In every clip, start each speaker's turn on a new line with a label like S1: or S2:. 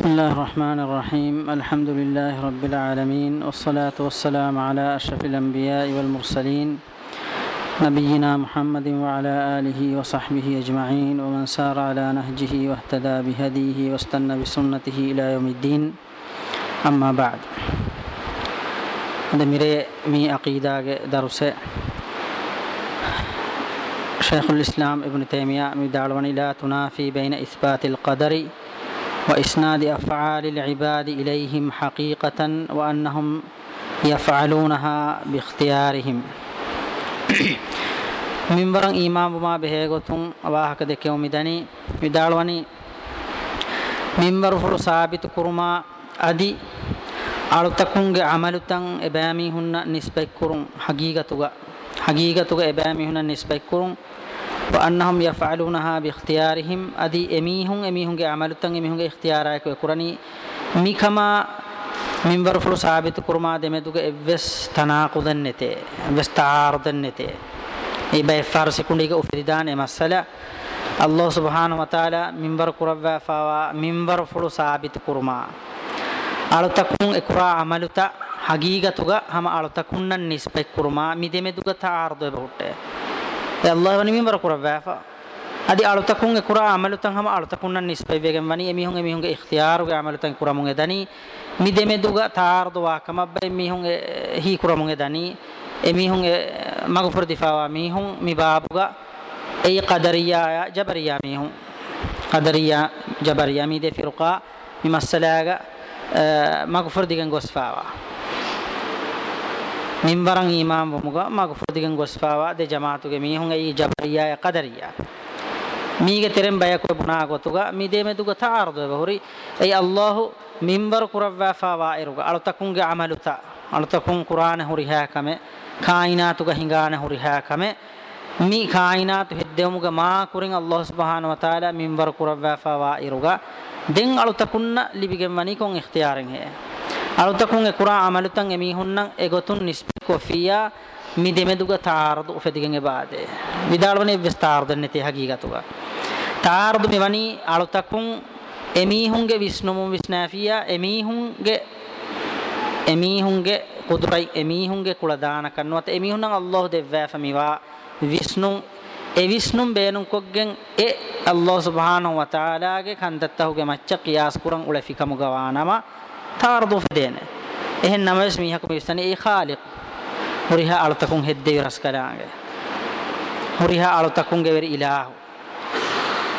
S1: بسم الله الرحمن الرحيم الحمد لله رب العالمين والصلاة والسلام على أشرف الأنبياء والمرسلين نبينا محمد وعلى آله وصحبه أجمعين ومن سار على نهجه واهتدى بهديه واستنى بسنته إلى يوم الدين أما بعد دميري مي عقيدة درس شيخ الإسلام ابن تيمية مدعوان لا تنافي بين إثبات القدر وإسناد أفعال العباد إليهم حقيقة وأنهم يفعلونها باختيارهم. منبرن إمام ما بهيغتون واهك دكيو مدني مدالوني منبر فر ثابت كرما أدي අලුතකුන්ගේ අමලුතන් එබෑමිහුන්න නිස්පෙක් කුරුම් හගීගතුග හගීගතුග එබෑමිහුන්න නිස්පෙක් කුරුම් වන්නහම් යෆාලුනහා බිඛ්තියාරිහිම් අදි එමීහුන් එමීහුන්ගේ අමලුතන් එමීහුන්ගේ ඉඛ්තියාරයක කුරණි මිකමා මින්වර ෆලු සාබිත කුර්මා දෙමෙතුක එවස් තනාකුදන් නැතේ එවස් තාරදන් නැතේ ඒ බයි ෆාර් සෙකුන්ඩේක උෆරිදාන එමස්සල අල්ලාහ් සුබ්හාන ව තාලා මින්වර කුරවා ෆාවා මින්වර ෆලු සාබිත කුර්මා අලතකුන් එකුරා අමලුත හගීගතුග හම අලතකුන්නන් නිස්පෙක් කුර්මා මිදෙමෙතුග තාරදව බොට්ටේ Allah wani mimbar kurabwafa adi alutakun e kura amalutan hama alutakun nisbai begen wani emihun emihun ge ikhtiyar ge amalutan kuramun edani mideme duga tardu wa kamabbe emihun hi kuramun edani emihun magfur difawa mihun mibabuga ay qadariya jabariya mihun qadariya jabariya mi de firqa mimasalaga eh, magfur digan gosfawa. Minbaran imam bomuga magu fudigen gosfawa de jamaatuge mihun ei jabariya ya qadariya mige terem baya ko buna gotuga mi de me duga taardo bahuri ei allah minbar kurawwa fawa iruga alutakunge amaluta alutakun qur'an huri ha kame kainatuga hingana huri ha kame mi kainatu heddemuga ma kurin allah subhanahu wa taala අලුතකුන් ඒ කුරා අමලුතන් එමි හුන්නන් එගොතුන් නිස්බත් කොෆියා මි දෙමෙදුග තාරදු උෆෙදිගෙන් එබාදේ. විදාලවනේ විස්තාරද නැති හගීගතුග තාරදු මෙවනි අලුතකුන් එමි හුන්ගේ විස්නුමුන් විස්නාෆියා එමි හුන්ගේ එමි හුන්ගේ කුදුරයි එමි හුන්ගේ කුල දාන කන්නවත එමි හුන්නන් අල්ලාහ් දෙවෑ ෆමිවා විස්නුම් ඒ විස්නුම් බේනුම් කොග්ගෙන් ඒ අල්ලාහ් සුබ්හානහු වතාලාගේ කන්දත්තහුගේ මච්ච කියාස් කුරන් උලෆිකමු ගවානම تارضو فدينا إهن نمس ميحك يستني إي خالق. وريها على تكون هدي رسكلاً وريها على تكون غير إله.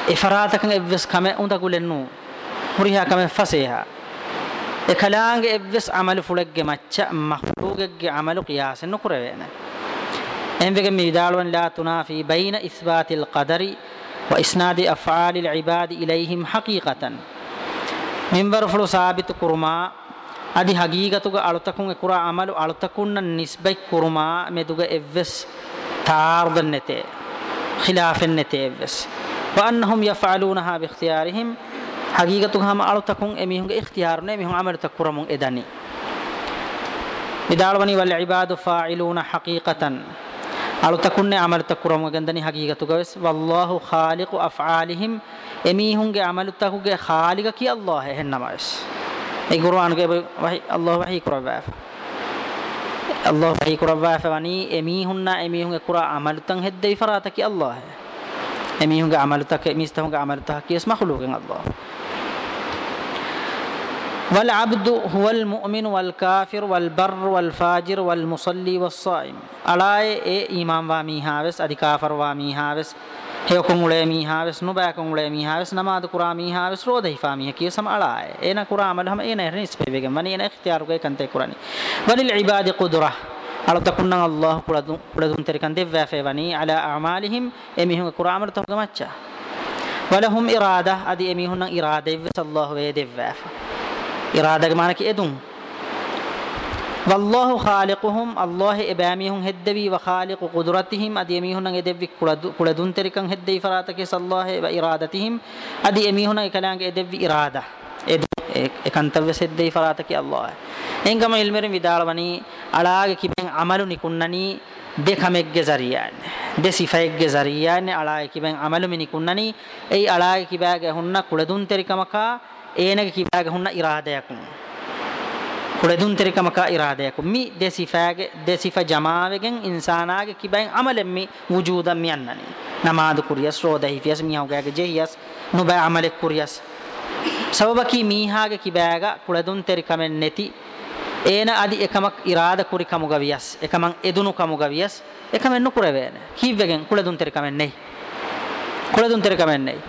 S1: إفراتكن إبس كما أنت إنه وريها كم فسيها. إكلانغ إبس عمل فلق مچا مخلوق عمل قياس نكرهنا إن بك ميدالون لا تنافي بين إثبات القدر وإسناد أفعال العباد إليهم حقيقةً. මින්වරෆලු සාබිත කුරුමා අදි හගීගතුග අලුතකුන් එකුරා අමලු අලුතකුන්න නිස්බයි කුරුමා මෙදුග එව්වස් තාර්දන්නතේ خلافන්නතේ එව්වස්. وأنهم يفعلونها باختيارهم حقيقة هم ألتكم إميهم اختيارنا إميهم عمل تكرم إدني بدالوني والعباد فاعلون حقيقة ألتكن عمل تكرم إدني حقيقة والله خالق أفعالهم එමීහුන්ගේ අමලුත්තකුගේ خالق කි අල්ලාහ් එහෙන්නමස් ඒ කුර්ආන්ගේ වහී අල්ලාහ් වහී කුරවෑ අල්ලාහ් වහී කුරවෑ ෆවනි එමීහුන්නා එමීහුන්ගේ කුරා අමලුත්තන් හෙද්දේ ෆරාතකි අල්ලාහ් එමීහුන්ගේ අමලුත්තක මිස්තහුන්ගේ අමලුත්තක කියස් මහලුකෙන් අල්ලාහ් والعبد هو المؤمن والكافر والبر والفاجر والمصلي والصائم على اي امام وامي هاوس ادي كافر وامي هاوس හේකුන් උලේ මීහාවස් නුබෑකුන් උලේ මීහාවස් නමාද කුරා මීහාවස් රෝද හිෆා මීහ කිය සම අලාය එන කුරා අමල හම එන රිස් පෙවෙගෙන් වනි එන ඉඛතියාර ගේ කන්තේ කුරානි වලිල් ඉබාදි කුදුරා. අල තකුන්න අල්ලාහ් කුලදුන් කුලදුන් තරිකන් දෙවෑ ෆේවනි අලා අමාලිහිම් එමිහුන් කුරා අමල තෝග මච්චා වලහුම් ඉරාදා අදි එමිහුන් ඉරාදෙව් සල්ලාහ් වේ දෙවෑ ඉරාදා මානකි വല്ലാഹു ഖാലിഖുഹും അല്ലാഹ് എബാമിഹും ഹെദ്ദവി വഖാലിഖു ഖുദ്റത്തിഹിം അദി എമീഹുന എദവി കുളദുൻ തെരിക്കൻ ഹെദ്ദൈ ഫറാതകെ സല്ലാഹ് വ ഇറാദത്തിഹിം അദി എമീഹുന കലാംഗ എദവി ഇറാദ එකන්තව සෙද්දයි ෆරාතක අල්ලා එංගම ඉල්මරින් විදාලවනි අලාගේ කිබෙන් අමලු නිකුන්නනි දෙකමෙක්ගේ සරියන් දෙසිෆයක්ගේ සරියන් අලාගේ කිබෙන් අමලු මිනිකුන්නනි ඒ අලාගේ කිබෑගේ හොන්න කුලදුන් තෙරිකමකා ඒනගේ කිබෑගේ හොන්න ඉරාදයකුන් කුලදුන් තරිකමක ඉරාදයකු. මි දෙසිෆාගේ දෙසිෆ ජමාවෙගෙන් ඉන්සානාගේ කිබෙන් අමලෙන් මි වුජූදම් මියන්නනි. නමාදු කුරියස් රෝදහි ෆියස් මියෝගාගේ ජෙහියස් නුබ අමලෙක් කුරියස්. සබබකි මීහාගේ කිබෑග කුලදුන් තරිකමෙන් නැති ඒන අදි එකමක් ඉරාද කුරි කමුග වියස් එකමන් එදුණු කමුග වියස් එකමෙන් නුකුරවේන. කීවගෙන් කුලදුන් තරිකමෙන් නෙයි. කුලදුන් තරිකමෙන් නෙයි.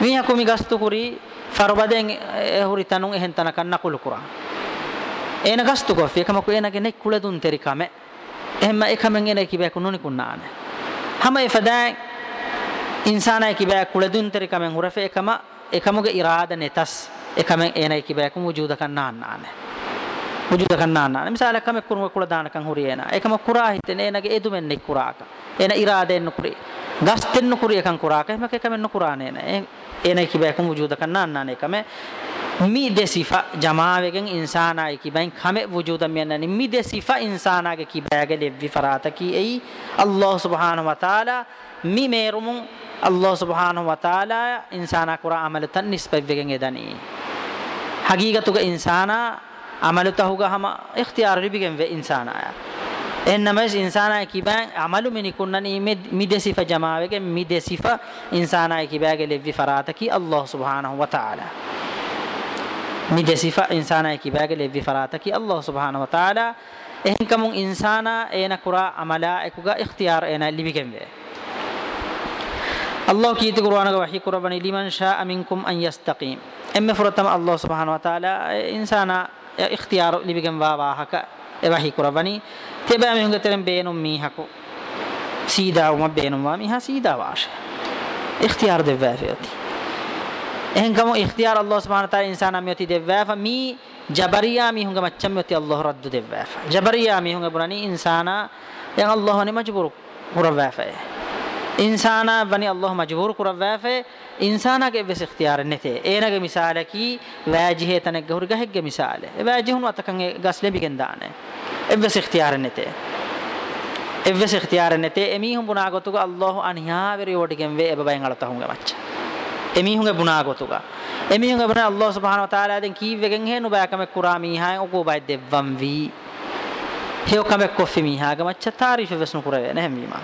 S1: මීහා කුමි ගස්තු කුරි ෆරබදෙන් එහුරි තනුන් එහෙන් තනකන් නකුලු කුරා. ඒන ගස්තු කොෆි එකම කුේනගේ නෙක් කුලදුන් තෙරිකම එහෙම එකමෙන් එන කිබෑ කුනුනි කුන්නාන හැම එෆදා ඉන්සානයි කිබෑ කුලදුන් තෙරිකමෙන් හුරෆේ එකම එකමුගේ ඉරාද නෙතස් එකමෙන් එනයි කිබෑ කුමු වුජූද කන්නාන්නාන වුජූද කන්නාන්නාන මිසාල එකම කුරුම කුල දානකන් හුරියේන එකම කුරා හිතේ එනගේ එදුමෙන් නෙක් කුරාක එන ඉරාදෙන් කුරි ගස්තෙන් කුරි එකන් කුරාක එහෙම එකමෙන් කුරානේ නේ එනයි කිබෑ කුමු වුජූද කන්නාන්නාන එකම mi de sifa jamaawegen insana kibain kame wujudan mennani mi de sifa insana ge kibage levvi farata ki ei allah subhanahu wa taala mi merumun allah subhanahu wa taala insana kura amal tan nisbavegen edani hagigatuga insana amalu tahuga hama ikhtiyar ribigen ve insana ya ennamas insana kiban amalu minikunnani mi de sifa jamaawegen mi de sifa insana kibage levvi نجي صفة إنسانا كي باقل في فراتك الله سبحانه وتعالى إن كم إنسانا أين كرا عملاء كوغا اختيار أين اللي بكم الله كي تقرأنا وحي قربني لمن شاء منكم أن يستقيم. إما فرتم الله سبحانه وتعالى إنسانا اختيار اللي بكم بابا هكا وحي قربني تبا من قترم بين أمي هكو سيدا وما بين أمي سيدا واش اختيار دفافي එහෙන්කම ඉඛතියාර අල්ලාහ් සුබ්හානහු තාලා ඉන්සාන අමියති දෙවෑෆ මී ජබරියා මි හුඟ මච්චම් යති අල්ලාහ් රද්දු දෙවෑෆ ජබරියා මි හුඟ බුරani ඉන්සාන යන් අල්ලාහ් නේ මජබුර කුරවෑෆ ඉන්සාන වනි අල්ලාහ් මජබුර කුරවෑෆ ඉන්සානගේ වෙස් ඉඛතියාර නැතේ. ඒනගේ මිසාලකි වෑජිහේ තනෙක් ගහුරු ගහෙක්ගේ මිසාල. ඒ වෑජිහුන් අතකන් ගස් ලෙබිගෙන් දානේ. එවස් ඉඛතියාර නැතේ. එවස් ඉඛතියාර නැතේ. එමි හුඹ නාගතුක අල්ලාහ් අනිහා වෙරි වඩගෙන් වේ. එබබෙන් අලත හුඟ මච්චා. එමිහුගේ බුනා ගොතුගා. එමිහුගේ බුනා අල්ලාහ් සුබ්හානහු වතාලා දැන් කීවෙගෙන් හේනු බෑකම කුරා මීහාන් ඔකෝ බයි දෙවම් වී. හේව කම කොෆි මීහාගේ මච්ච තාරිෆ වෙස්නු කුරවේ නැහැමීමා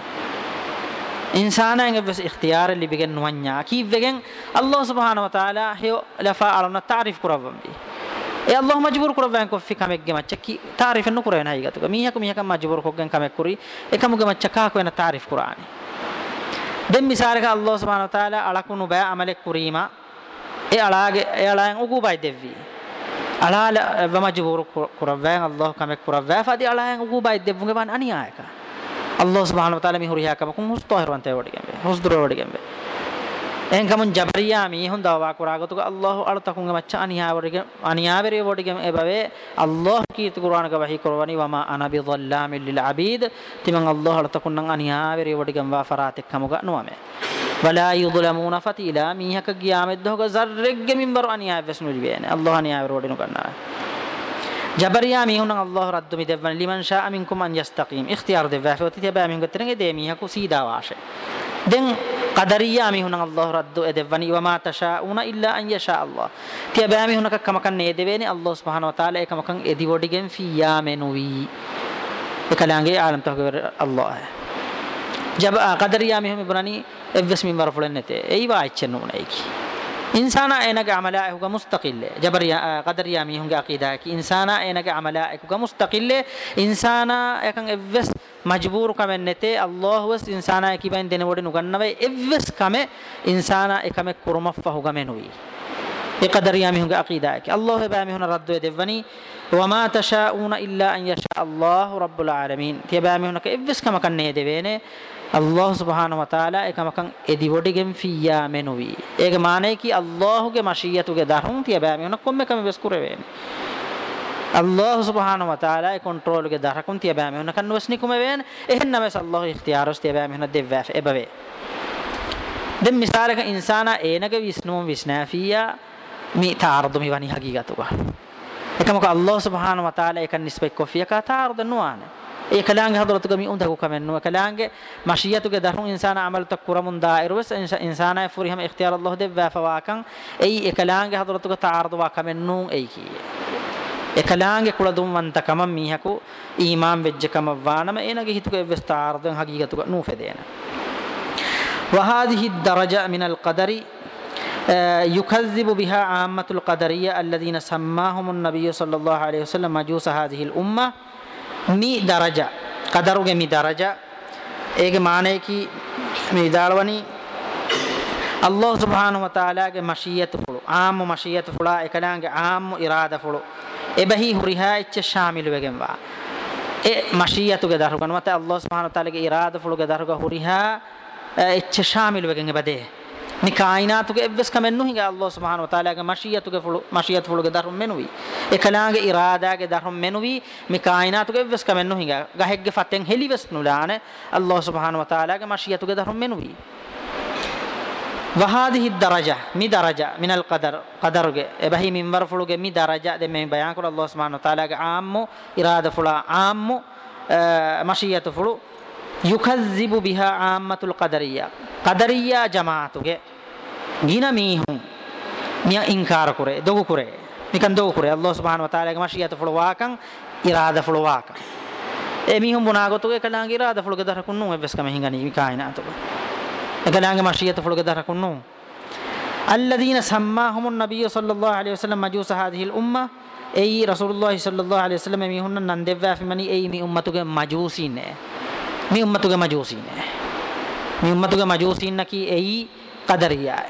S1: ඉන්සානයන් එවස් ඉක්තියාර ලිබිගෙන් නුවඤ්ඤා. කීවෙගෙන් අල්ලාහ් සුබ්හානහු වතාලා හේව ලෆා අලුන තාරිෆ කුරවම් වී. ඒ අල්ලාහ් මජබූර් කුරවෙන් කොෆි කමෙක්ගේ මච්ච කි තාරිෆ නු කුරවේ නැහැ ගතුක මීහක මීහක මජබූර් කොගෙන් කමෙක් කුරි. එකමුගේ මච්ච කාක වෙන තාරිෆ කුරානි. Den misalaka allah subhanahu wa taala alakunu ba amalek kurima e alage e alaen ugu bay devvi alala wamajbur kurawwan allah kamek kurawwa fadi alaen ugu bay devvunge ban aniyaka allah subhanahu wa taala mi huriya kam kun hustahirwan te wodigembe husduro wodigembe en kamun jabariya mi hun dawa kuragatu allah altakunga macha aniyawarige aniyavere wodigem ebave allah ki qur'an ka wahi korwani wama ana bi dhallamin lil abid timan allah altakunnan aniyavere wodigem wa faratek kamuga nuame wala yudlamuna fatila mi haka giyamet doga zarregge minbar aniyavesnu libene allah aniyavere wodinu kanna jabariya mi hunan allah raddu mi devvan liman sha'a minkum an yastaqim ikhtiyar devva fa titiba mi hungatrenge de mi haku sida washe den qadariya mi hunan allah raddu edevani wa ma tashauna illa an yasha allah tiya ba mi hunaka kamakan ne deveni allah subhanahu wa taala ekamakan edi wodigen إنسانا اينك عملائك مستقل. جبر یا آه، قدر يامي هم عقيدة إنسانا اينك عملائك مستقل. إنسانا إكن إفس مجبور كمنته الله وس إنسانا كيبين دين ودن غنوي إفس كم إنسانا اكم كرمف هو یہ قدر يامي هم عقيدة الله بامي هنا رد دے ونی وما تشاؤون إلا أن يشاء الله رب العالمين. تبامي هنا إفس كما كن يدوينه අල්ලාහ් සුබ්හානහු වතාලා එකමකන් එදි වඩිගෙන් ෆියා මෙනුවි. ඒක මානේ කි අල්ලාහ්ගේ මශියතුගේ දරුන් තිය බෑ. මෙන්න කොම්ම කම වෙස් කුරවේ අල්ලාහ් සුබ්හානහු වතාලා ඒ control ගේ දරකුන් තිය බෑ. මෙන්න කන් වස්නි කුම වේන. එහෙන්නම අල්ලාහ් ඉක්තියාරස් තිය බෑ. මෙන්න දෙවෑ එබවේ. දැන් මිසාලක ඉන්සානා ඒනගේ විස්නුම් විස්නාෆියා මි තාරදු මි වනි හගීගතුවා එකමක අල්ලාහ් සුබ්හානහු වතාලා එකන් නිස්බෙක් කොෆියක තාරද නුවානේ. ekalaange hadratu gami unda ku kamennu ekalaange mashiyatu ge darun insana amal tak kuramun da'iru wes insana furi ham ikhtiyar Allah de wa fawakan ei ekalaange hadratu ge ta'arudu wa kamennu ei ki ekalaange kuladum mantakam mihaku iman vejjekam waanama enage hituke wes ta'arudun hagigatu nu fedena wa hadhihi ad-daraja min al-qadari يكذب بها عامة القدرية الذين سماهم النبي صلى الله عليه وسلم مجوس هذه الأمة මි දරජා. කදරුගේ මි දරජා. ඒගේ මානය කි මේ දාලවනි අල්ලාහ් සුබ්හානහු වතාලාගේ මශියත් ෆුළු. ආම් මශියත් ෆුලා එකලාගේ ආම් ඉරාදා ෆුළු. එබහි හුරිහා ඉච්ච ශාමිල් වෙගෙන් වා ඒ මශියතුගේ දරුගන මත අල්ලාහ් සුබ්හානහු වතාලාගේ ඉරාදා ෆුළුගේ දරුග හුරිහා ඉච්ච ශාමිල් වෙගෙන් එබදේ. ni kainatuge evves kamen nuhinga allah subhanahu wa taala ge mashiyatuge fulu mashiyat fuluge darum menuwi ekalaage iradage darum menuwi mi kainatuge evves kamen nuhinga gahegge faten helives nulane allah subhanahu wa taala ge mashiyatuge darum menuwi وهذه الدرجة مي درجة من القدر قدرك بهي من ورفلك مي درجة ده من بيان كل الله سبحانه وتعالى عام إرادة فلا عام مشيئة فلو යුකස්සිබු බිහා ආම්මතුල් කදරියා. කදරියා ජමාතුගේ. ගින මීහුන් මිය ඉන්කාර කරේ දොගු කරේ. නිකන් දොගු කරේ. අල්ලාහ් සුබ්හානහු වතාලාගේ මශියත ෆලවාකන් ඉරාදා ෆලවාකන්. ඒ මීහුන් බුනාගතුගේ කලාගේ ඉරාදා ෆලුගේ දරකුන්නු වෙස් කම හිඟනි විකායනාතුක එකලාගේ මශියත ෆලුගේ දරකුන්නු الذين سماهم النبي صلى الله عليه وسلم مجوس هذه الامه اي رسول الله صلى الله عليه وسلم ميهن نندوا في مني اي مي امتوගේ මජූසින් නේ මේ උම්මතුගේ මජූසී නෑ මේ උම්මතුගේ මජූසීන්න කි එයි කදරියා.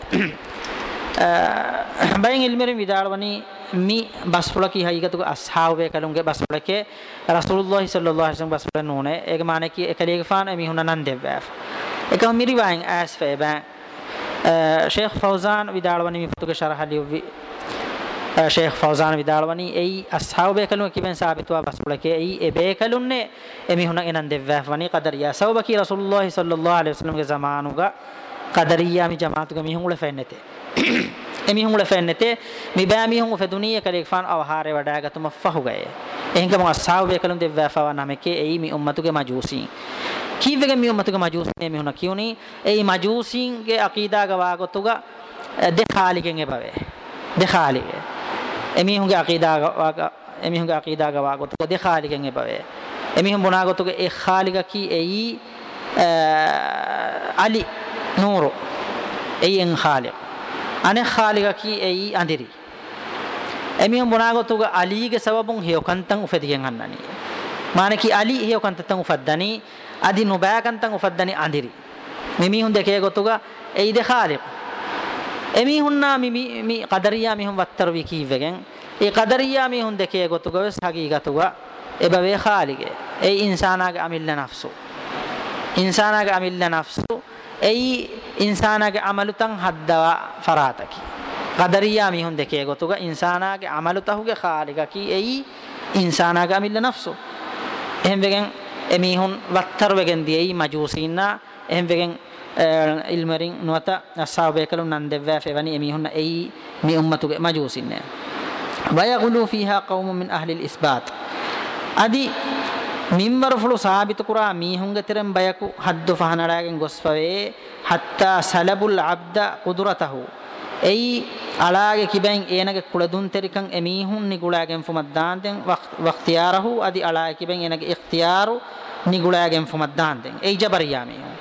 S1: බයෙන් ඉල්මරින් විදාලවනි මි බස්පුල කි හයිගතුක අස්හාවේ කලුන්ගේ බස්පුල කේ රසූලුල්ලාහි සල්ලල්ලාහු අලයිහි වසල්ලම් බස්පුල නෝනේ ඒක මානේ කි එකලේක ෆාන මි හුන නන් දෙවෑෆ එකම මිරිවායින් ඇස් ෆේ බෑ. ෂේඛ් ෆෞසාන් විදාලවනි මි පුතුගේ ශරහ ලියුවි සාබිතවා බස්පුලකේ එයි එබේ කලුන්නේ එමි හුන එනන් දෙවවනි qadariya සවබකි රසූලුල්ලාහි සල්ලල්ලාහු අලයිහි වසල්ලම්ගේ zamanuga qadariya mi jamaatuga mi hungle fennete එමි hungle fennete mi bෑ mi hungu feduniye kaleek fan awhare wadagatuma fahugaye ehingam ashabe kalun devwafa nameke eyi mi ummatuge majusi kivege mi ummatuge majusi mi huna kiuni eyi majusin ge aqida ga wagotuga de khaligen ebave de khalige emihunge aqida ga emihunge aqida ga wagot de khaligen e bave emihun bonagot ge e khaliga ki ei ali nuru ei en khaliq ane khaliga ki ei andiri emihun bonagot ge ali ge sababun heokantan ufedigen annani mane ki ali heokantan ufaddani adi nubakantan ufaddani andiri memihun deke gotuga ei de khaliq එමිහුන්නා මි මි qadariya mihun wattar wi kiwegen e qadariya mihun deke gotuga wes hagigatuga ebawe khalige ei insanaage amilla nafsu insanaage amilla nafsu ei insanaage amalutan haddawa farataki qadariya mihun deke gotuga insanaage amalutahuge khaliga ki ei insanaage amilla nafsu ehem wegen emihun wattar wegen ඉල්මරින් නුවත අස්සාබය කළු නන් දෙවෑ ෆෙවනි එමිහුන්න එයි මේ උම්මතුගේ මජූසින්නේ වයගුලු ෆීහා කවුමු මින් අහ්ලිල් ඉස්බාත් අදි මින්වරුෆුළු සාබිත කුරා මීහුන්ගේ තෙරම් බයකු හද්දු ෆහනඩාගෙන් ගොස්පවේ හත්තා සලබුල් අබ්ද කුදුරතහු එයි අලාගේ කිබෙන් එනගේ කුලදුන් තෙරිකන් එමීහුන් නිගුලාගෙන් ෆුමත් දාන්තෙන් වක්තියාරහු අදි අලාගේ කිබෙන් එනගේ ඉක්තියාරු නිගුලාගෙන් ෆුමත් දාන්තෙන් එයි ජබරියා මීහුන්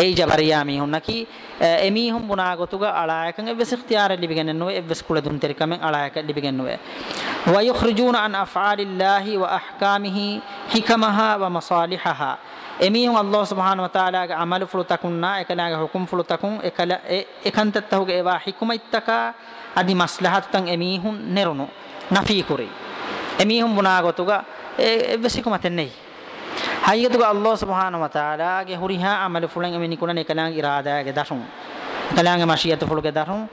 S1: ei jabariya mi hunnaki eh, emi hum buna gotuga alayakan evves ikhtiyar libigen no evves kula dun terikamen alayakan libigen no wa yukhrijuna an af'alillahi wa ahkamihi hikamaha wa masalihaha. Emi hum allah subhanahu wa taala ga amal fulu takunna ekala ga hukum fulu takun ekala ekantattahu ga ewa hikumaitaka adi maslahat tan emi hum nerunu nafi kuri emi hum buna gotuga evves hikumaten nei hayyatuga allah subhanahu wa taala ge huriha amal fulan emini kunan ekalang irada ge dasun ekalang mashiyatu fuluge darun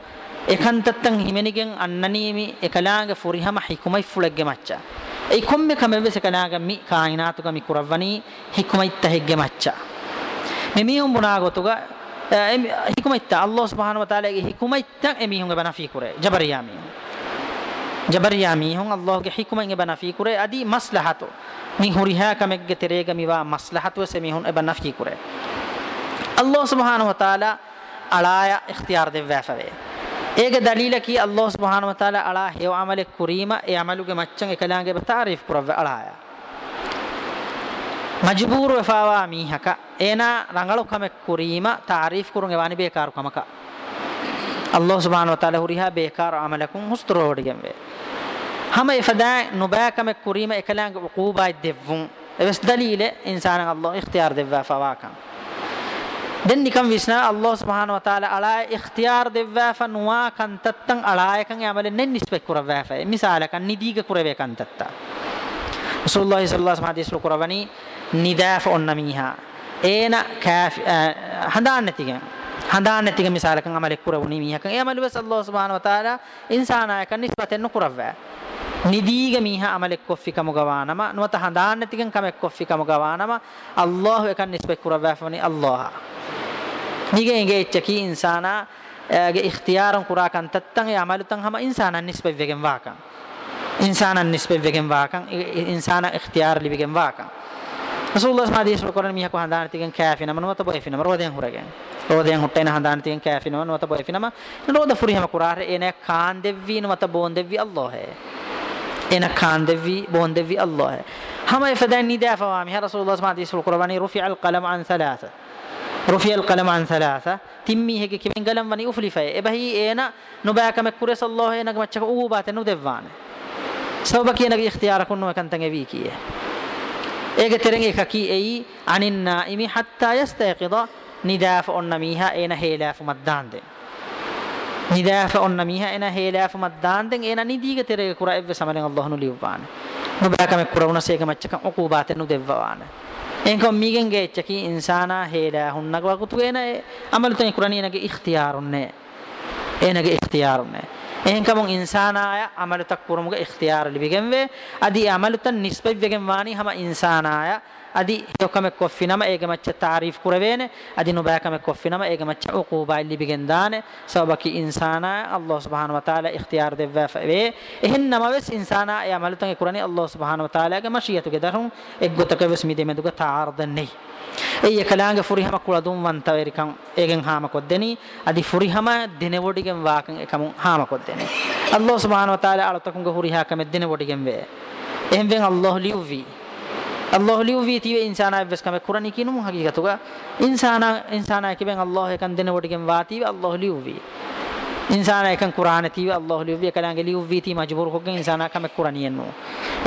S1: ekantattan himenigen annanimi ekalang furihama hikumai fulagge macha ei komme kamebe sekalaga mi kainatuga mi kuravani hikumai tahegge macha memihum bunagotuga hikumaitta allah subhanahu wa taala ge hikumaitta emihum ge banafi kure jabariyami jabariya mihun allah ge hikma inge banafi kure adi maslahatu mi huriha kamegge terega miwa maslahatu se mihun e banafi kure allah subhanahu wa taala alaya ikhtiyar devwa fave ege dalila ki allah subhanahu wa taala ala hew amale kurima e amaluge maccan ekalange be taarif kurave alaya. Majburu efawa mihaka ena rangalu kamek kurima taarif kurun evani bekar kamaka allah subhanahu wa taala huriha bekar amalakum hustro odigem ve hama ifada nubaka mek kurima ekalange uquba devvun eves dalile insana allah ikhtiyar devwa fawakan den nikam visna allah subhanahu wa taala ala ikhtiyar devwa fa nuwa kan tattan ala kan amale nen nisbe kurawwa fa misala kan nidiga kurave kan tatta rasulullah sallallahu alaihi wasallam hadis kurawani නිදාෆ ඔන්න මීහා. ඒන කාෆි හඳාන්නතිගෙන් හඳාන්නතිගෙ මිසාලකන් අමලෙක් කුරවුනි මීහකන් ඒ අමලුව සල්ලාහ් සුබ්හානහු වතාලා ඉන්සානායක නිස්බතෙන් නුකුරවෑ නිදීග මීහා අමලෙක් coffee කම ගවානම නුවත හඳාන්නතිගෙන් කමෙක් coffee කම ගවානම අල්ලාහ් එකන් නිස්බෙක් කුරවෑ funny අල්ලාහ්. නිගේ ඉගේ එච්චකි ඉන්සානා ගේ ඉඛතියාරන් කුරාකන් තත්තන් ඒ අමලුතන් හැම ඉන්සානන් නිස්බෙක් වෙගෙන් වාකන්. ඉන්සානන් නිස්බෙක් වෙගෙන් වාකන් ඉන්සානා ඉඛතියාර ලිබෙගෙන් වාකන්. Rasulullah hadis qur'an miha ko handana tigen kafina man wata boy finama roden huragen roden huttaina handana tigen kafina man wata boy finama roda furihama qur'are ene kaan devvi no wata bon devvi allah hai ene kaan devvi bon devvi allah hai hama ifadan nida fawami ha rasulullah hadis qur'an rufi al qalam an thalatha rufi al qalam an thalatha timmi hege kimen galam wani uflifa ebahi ena nubaka mekkure sallallahu ena gamachka ubate nu devwane sababa kiyana ikhtiyara kunno kan tangevi kiye ege tereng ekaki ei anin naimi hatta yastayqida nidafa onna miha ena helafu maddande nidafa onna miha ena helafu maddanden ena nidiga terege kura evve samalen allah nu liwwane no baka me kura una sega macchaka uqubate nu devwane enko migen ge echaki insana hela hunna wakutu ena amalu tan kurani ena ge ikhtiyarunne ena ge ikhtiyarunne එහෙන්කම ඉන්සානාය අමලතක් කුරුමුග ඉක්තියාර ලිබිගෙන්වේ අදි අමලතන් නිස්බෙව් වෙගෙන් වානි හැම ඉන්සානාය අදි යොකම කොෆිනම ඒග මච්ච තාරීෆ් කුරවේන. අදි නුබෑකම කොෆිනම ඒග මච්ච උකූබා ලිබිගෙන් දාන. සබකි ඉන්සානාය අල්ලාහ් සුබ්හානහු වතාලා ඉක්තියාර දෙවවා වේ එහෙන්නම වෙස් ඉන්සානාය අමලතන් කුරණි අල්ලාහ් සුබ්හානහු වතාලාගේ මෂියතුගේ දරුන් එක් ගොතක වෙස් මිදෙමෙදුග තාර්ද නෙයි. ei ekalaange furihama kula dum wanta verikan egen hama koddeni adi furihama denewodigen waakan ekamun hama koddeni allah subhanahu wa taala alatakunga furiha kam denewodigen ve ehben allah liuvi allah liuvi tiwe insana ves kam kurani kinum hagigatuga insana insana kiben allah ekan denewodigen waati allah liuvi insana ekan qur'ana tiwe allah liuvi ekalaange liuvi ti majbur hoggen insana kam kurani enno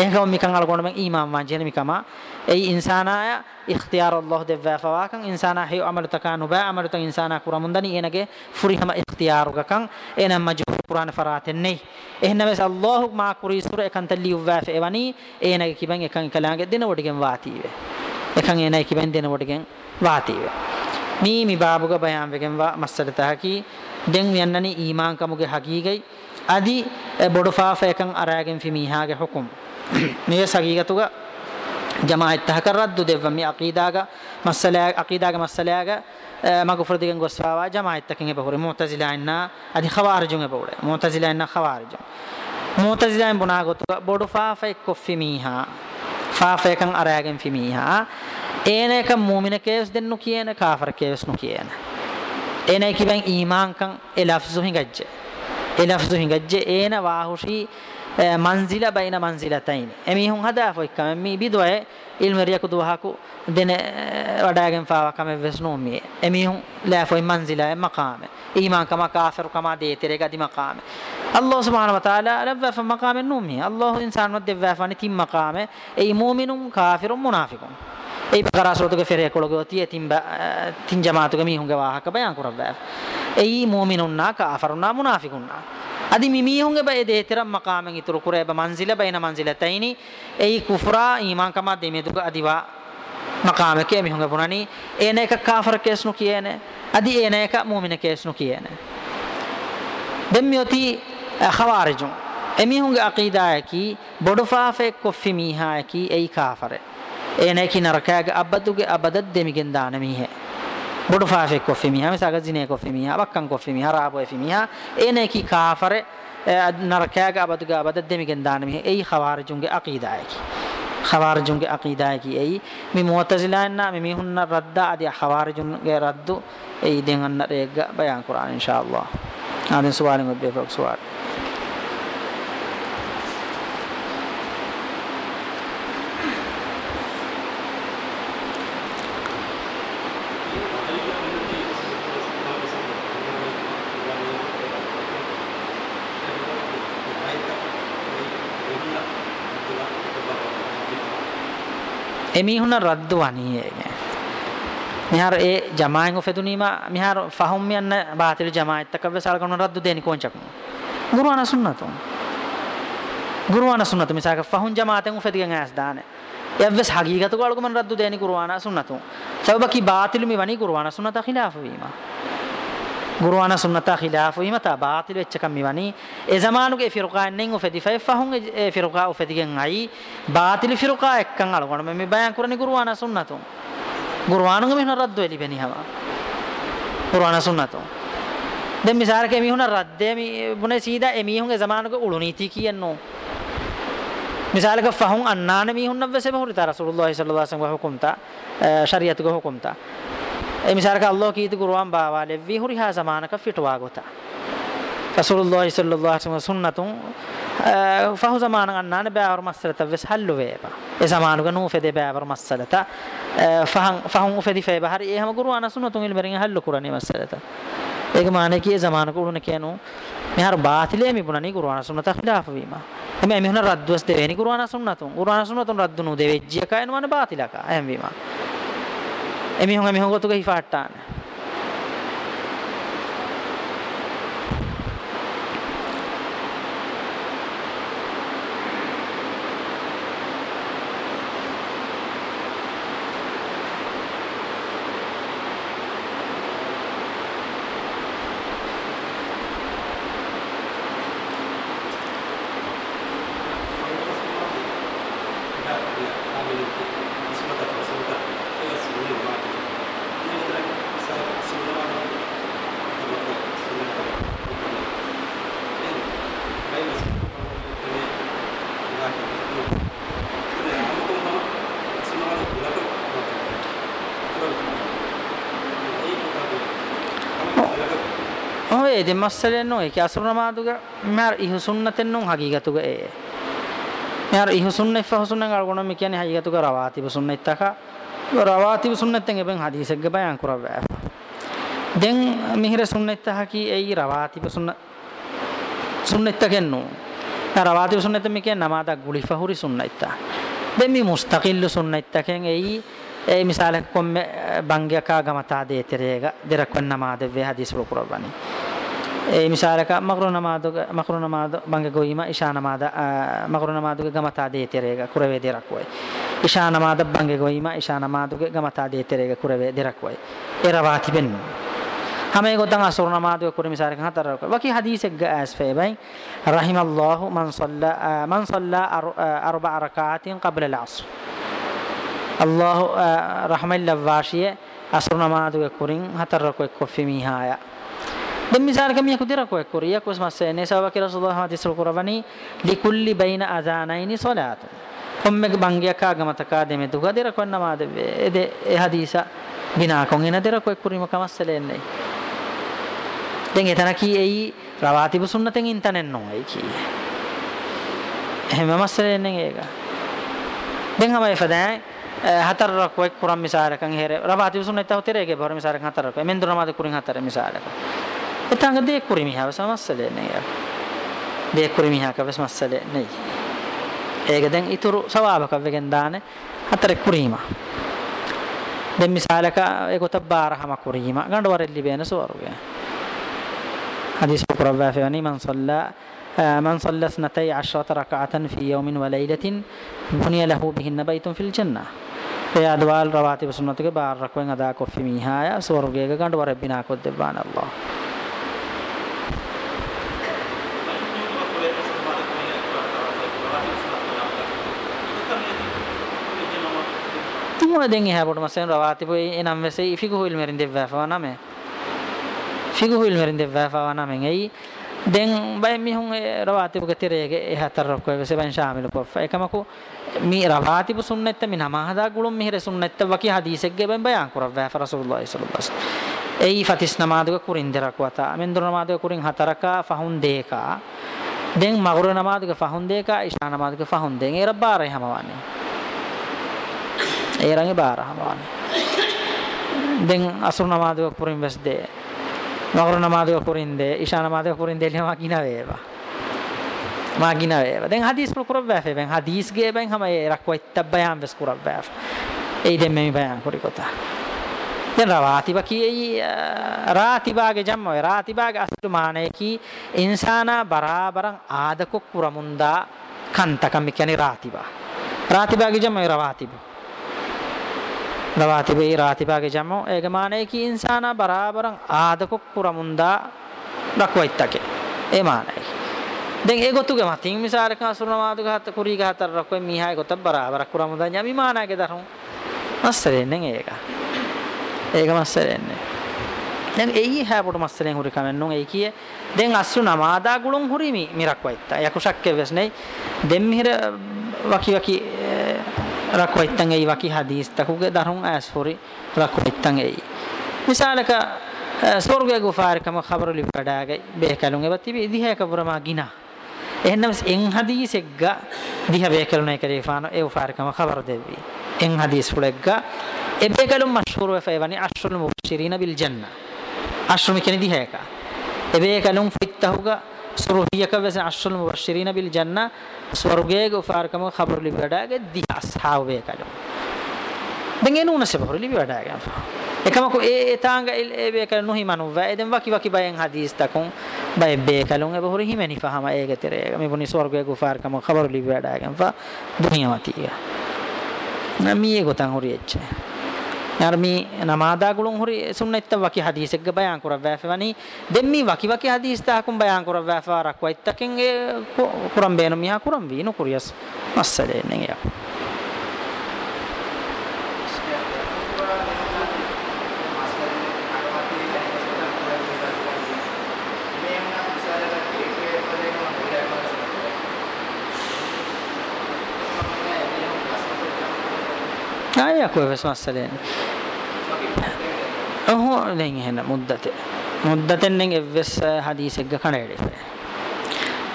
S1: ehkam mikan algon men iman wanjene mikama ei insana ikhtiyar allah devva fawakan insana hay amal takanu ba amal tan insana kuramundani enage furihama ikhtiyar gakan ena majbur qur'an faraten nei ehna mes allah ma kuri sura ekan talli wa fa evani enage kiban ekan kalange dena wodigen waatiwe ekan enai kiban dena wodigen waatiwe mi mi babuga bayan vegen wa masalata ki den yannani iman kamuge haqiqai adi bodu faafa ekan aragen fi mihage hukum මේ සගීගතුග ජමාඅත් තහකරද්දු දෙව මේ අකීදාග මස්සලා අකීදාග මස්සලාග මගෆර දිගෙන් ගොස්වාවා ජමාඅත් තකින් එපහුර මුතසිලා ඉන්න අදි ඛවාරිජුන් එපහුර මුතසිලා ඉන්න ඛවාරිජුන්. මුතසිලා බුනාගතුග බොඩු ෆාෆා එක්කොෆි මීහා. ෆාෆා එකන් අරයාගෙන් ෆි මීහා. ඒන එක මුමින case දෙන්නු කියන කාෆර් case නු කියන. ඒන කිබෙන් ඊමාන්කන් ඒ ලෆ්සු හිඟජ්ජ. ඒ ලෆ්සු හිඟජ්ජ ඒන වාහුෂී manzila baina manzilatayn emihun hada fo ikkam mi bidwae ilmeriya ku duhaku dene wadagen fawa kame vesnu mi emihun la fo manzila maqame iman kama kafir kama de terega di maqame allah subhanahu wa taala labba fa maqame numi allah insan wadde wa fa ni tim maqame e mu'minun kafirun munafiqun ei bakara suratuge fere kologe tiye timba tin jamaatuge mi hunge wahaka bayan kurabba ei mu'minunna kafirunna munafiqunna adi mimihunge ba ede teram maqamen ituru kureba manzila baina manzilataini ei kufra iman kama demeduga adiwa maqame ke mihunge bunani ene ka kafir kesnu kiyene adi ene ka mu'min kesnu kiyene demmyoti khawarijun emihunge aqida ki bodu faafe koffi bodu faafe ko femiha misaga zine ko femiha bakkan ko femiha rabo femiha ene ki kafare නරකයාගේ අබදුගේ අබද දෙමිගෙන් දාන මෙහි එයි ඛවාරිජුන්ගේ අකීදායකි. ඛවාරිජුන්ගේ අකීදායකි එයි මේ මුතසිලාන්නා මේ මිහුන්න රද්දා අදී ඛවාරිජුන්ගේ රද්දු එයි දෙන් අන්න රේග්ග බයන් කුරාන ඉන්ෂාඅල්ලාහ් ආදෙන් සුවාලින් ඔබේ ෆොක් සුවාල් එමිහුන රද්ද වණියේ මිහාර ඒ ජමායෙන් ඔෆෙදුනීම මිහාර ෆහම් යන්න බාතිල් ජමායත් තකව සල්කන රද්ද දෙනි කොන්චක් ගුරුවාන සුන්නතු ගුරුවාන සුන්නතු මිසක ෆහම් ජමාතෙන් ඔෆෙදිගෙන් ඇස් දානේ එවස් හගීගත කොල්කම රද්ද දෙනි ගුරුවාන සුන්නතු සබබකි බාතිල් මි වණි ගුරුවාන සුන්නත ඛිලාෆ වීම. ගුරුවාන සුන්නත ඛිලාෆ වීම තා බාතිල් වෙච්ච කම් මි වණි ඒ zamanuge ෆිරුකාන් නෙන් ඔෆෙදි ෆයි ෆහම් ඒ ෆිරුකා ඔෆෙදිගෙන් අයි බාතිල් ෆිරුකා එක්කන් අලගොන මේ බයන් කරන්නේ ගුරුවාන සුන්නතු ගුරුවානුගේ මෙහෙන රද්ද වෙලි බෙනිහම ගුරුවාන සුන්නතෝ දැන් මිසාරක එමිහුන රද්දේ මි බුනේ සීදා එමිහුන්ගේ zamanuge උළු නීති කියන්නෝ. මිසාලක ෆහුන් අන්නාන මිහුන් නවසේ බහුරි තා රසූලුල්ලාහි සල්ලල්ලාහු අලයිහි වසල්ලම් හුකුම්තා. ශරියතුගේ හුකුම්තා. ඒ මිසාරක අල්ලාහ් කීති ගුරුවාන් බාවාලෙ වි හුරි හා zamaනක ෆිටවා ගොතා. රසූලුල්ලාහි සල්ලල්ලාහු අලයිහි වසල්ලම් සුන්නතුන් ෆහු zamanan අන්නාන බෑවර මස්සලත වෙස් හල්ලු වේපා. ඒ zamanuge නූ ෆෙදේ බෑවර මස්සලත ෆහන් ෆහන් උෆෙදි ෆේ බහරි එහෙම ගුරුවාන සුන්නතුන් ඉල්මරින් හල්ලු කුරණේ මස්සලත. ඒක මානේ කී zamanuge උළුන කියනෝ මෙහර බාතිලේ මිබුණනි කුර්ආන සුන්නත ඛිලාෆ වීම. එමෙ මෙහුන රද්දවස් දෙවෙනි කුර්ආන සුන්නතුන්. කුර්ආන සුන්නතුන් රද්දුනු දෙවෙජ්ජිය කයන වන බාතිලක එහෙම වීම. එමිහුන් එමිහුන් ගොතුක හිෆාට්ටාන. ඔය දෙමස්සලෙන් නෝ ඒක අසුර නමාදුග මාර ඉහ සුන්නතෙන් නෝ හගීගතුග ඒ. මාර ඉහ සුන්නෙ ෆහ සුන්නන් අල්ගොන මේ කියන්නේ හගීගතුග රවාතිබ සුන්නෙත්තක රවාතිබ සුන්නතෙන් එබෙන් හදීසෙක් බයන් කරවෑ දැන් මිහිර සුන්නෙත්තහ කි ඒ රවාතිබ සුන්න සුන්නෙත්තකෙන් නෝ. රවාතිබ සුන්නෙත මේ කියන්නේ නමාදක් ගුලි ෆහුරි සුන්නෙත්ත දැන් මේ මුස්තකිල්ලු සුන්නෙත්තකෙන් ඒ ඒ මිසාලක කොම්මೆ බංගයකා ගමතා දේතරේග දෙරක්වන් නමාද වේ හදීස් වල ඒ මිසාලක මගරු නමාදුග මගරු නමාද බංග ගොයිම ඉෂා නමාද මගරු නමාදුග ගමතා දේතරේග කුරවේ දෙරක් වයි ඉෂා නමාද බංග ගොයිම ඉෂා නමාදුග ගමතා දේතරේග කුරවේ දෙරක් වයි එරවා තිබෙන්න hame godan asur namadu kuri misal kan hatar waki hadis ga as fe bay rahimallahu man salla man salla arba rak'atin qabla al-'asr Allahu rahmalla washiye asr namadu kurin hatar ko ekko mihaya dem misal kam yaku dira ko ekko ya ko masse ne sawa ki rasulullah hadis qurabani likulli baina adhanaini salatu komme bangiya ka gamataka de me duga dira ko namade ede e hadisa bina kon ena dira ko ekko rima kamassele nei දැන් එතන කී එයි රවාතිබ සුන්නතෙන් ඉන්ටනෙන් නොයි කී. එහෙම මස්සලෙන්නේ ඒක. දැන් හැම එපදෑ හතර රක්වෙක් කුරම් මිසාරකන් හේර. රවාති සුන්නත උතරේගේ බොර මිසාරකන් හතර රක. මෙන් දුරමාද කුරින් හතර Etanga de kurimiha wes masale ne ya. De kurimiha ka wes masale ne. Ega den ituru sawabaka wegen dane hatare kurima. Den misalaka ego tabbara hama kurima gandwar illi bena suwaruge. Hadis qurabba fe ni man salla من صلى اثنتي عشرة ركعة في يوم وليلة بني له بهن بيت في الجنة يا دوال رواتب سنتك بار ركوين أدا كفي ميها يا سورجيك عند وربنا كود الله දෙබාන අල්ලාහ් තුම දෙන් එහා පොට මසෙන් රවාතිබ එනම් වෙසේ ඉෆිකු හොල් මෙරින් දෙවවා නමේ figu hil merin devva fawana men ei den bay mihun e rawatib ge terege e hatar ko se ban shamil ko fa ekamaku mi rawatib sunnat mi namahada gulum mihre sunnat waki hadisek ge ban bayan kurav fa rasulullah sallallahu alaihi wasallam ei fatis namaduga kurin derakwata mendur namaduga kurin hataraka fahun deka den maghrur namaduga fahun deka isha namaduga fahun den e rabbara hamawani e range bara hamawani den asur namaduga kurin vesde maghrur namaduga kurin de isha namaduga kurin de lema kina veva magina veva den hadis pro kurabba fe ben hadis ge ben hama e rakwa ittabayan ves kurabba ei den me bayan kurikota දැන් රවාතිබ කියයි රාතිබාගේ ජම්ම වේ රාතිබාගේ අසුළු මානේ කි ඉන්සානා බරාබරන් ආදකොක් කුරමුන්දා කන්තකම් කියන්නේ රාතිබා රාතිබාගේ ජම්ම වේ රවාතිබ රවාතිබේ රාතිබාගේ ජම්ම. ඒග මානේ කි ඉන්සානා බරාබරන් ආදකොක් කුරමුන්දා රක්වයිත්තකේ ඒ මානේ දැන් ඒ ගොතුගේ මතින් මිසාරක අසුරනවාදු ගහත කුරී ගහතර රක්වෙ මීහාය ගොත බරාබර කුරමුන්දා ඥමි මානාගේ දරුන් අස්සරෙන්නේ ඒක. ඒක මස්සරෙන්නේ දැන් එයි හැපොට මස්සරෙන් හුරි කමෙන්නුන්. ඒ කිය දැන් අස්සු නමාදා ගුළුන් හුරිමි මිරක් වයිත්තා යකුෂක්කේ වෙස්නේ දෙම් මිහිර වකි rakwaittan ei waki hadis takuge darun as furi rakwaittan ei misalaka sorge go farikama khabaru li padage bekalun ebati bi diha kaburama gina එහෙනම් එන් හදීසෙක් ගා දිහා වේකලුනේ කරේ ෆාන ඒ උෆාරකම خبر දෙවි. එන් හදීස් ෆුලෙක් ගා එබේකලුම් මෂහූර් වෙෆයවනි අෂරුල් මුබෂිරින බිල් ජන්න. අෂරු මිකෙන දිහාක එබේකලුම් ෆිත්තහුගා suruhiyaka wese ashul mubashirina bil janna swargege ufarkam khabar li wadage di ashabe kalu dengenu na sebab li wadage ekama ko e etanga il e be kalu nuhi manu wa eden waki waki bayen hadis takun bay be kalun e bohuri himeni fahama ege tere me buni swargege ufarkam khabar li wadage fa dunya matiya nami e gotan hori ecche ge bayan kurawwa fewani demmi waki waki hadis ta kum bayan kurawwa fa rakwa ittaken e kuram beenum miha kuram vi no kuriyas masale ne ya ආය කොහෙස් මස්සලෙන් ඔහො දැන් එහෙන මුද්දත මුද්දතෙන් නෙන් එවස් හදීසෙක් කණේඩේ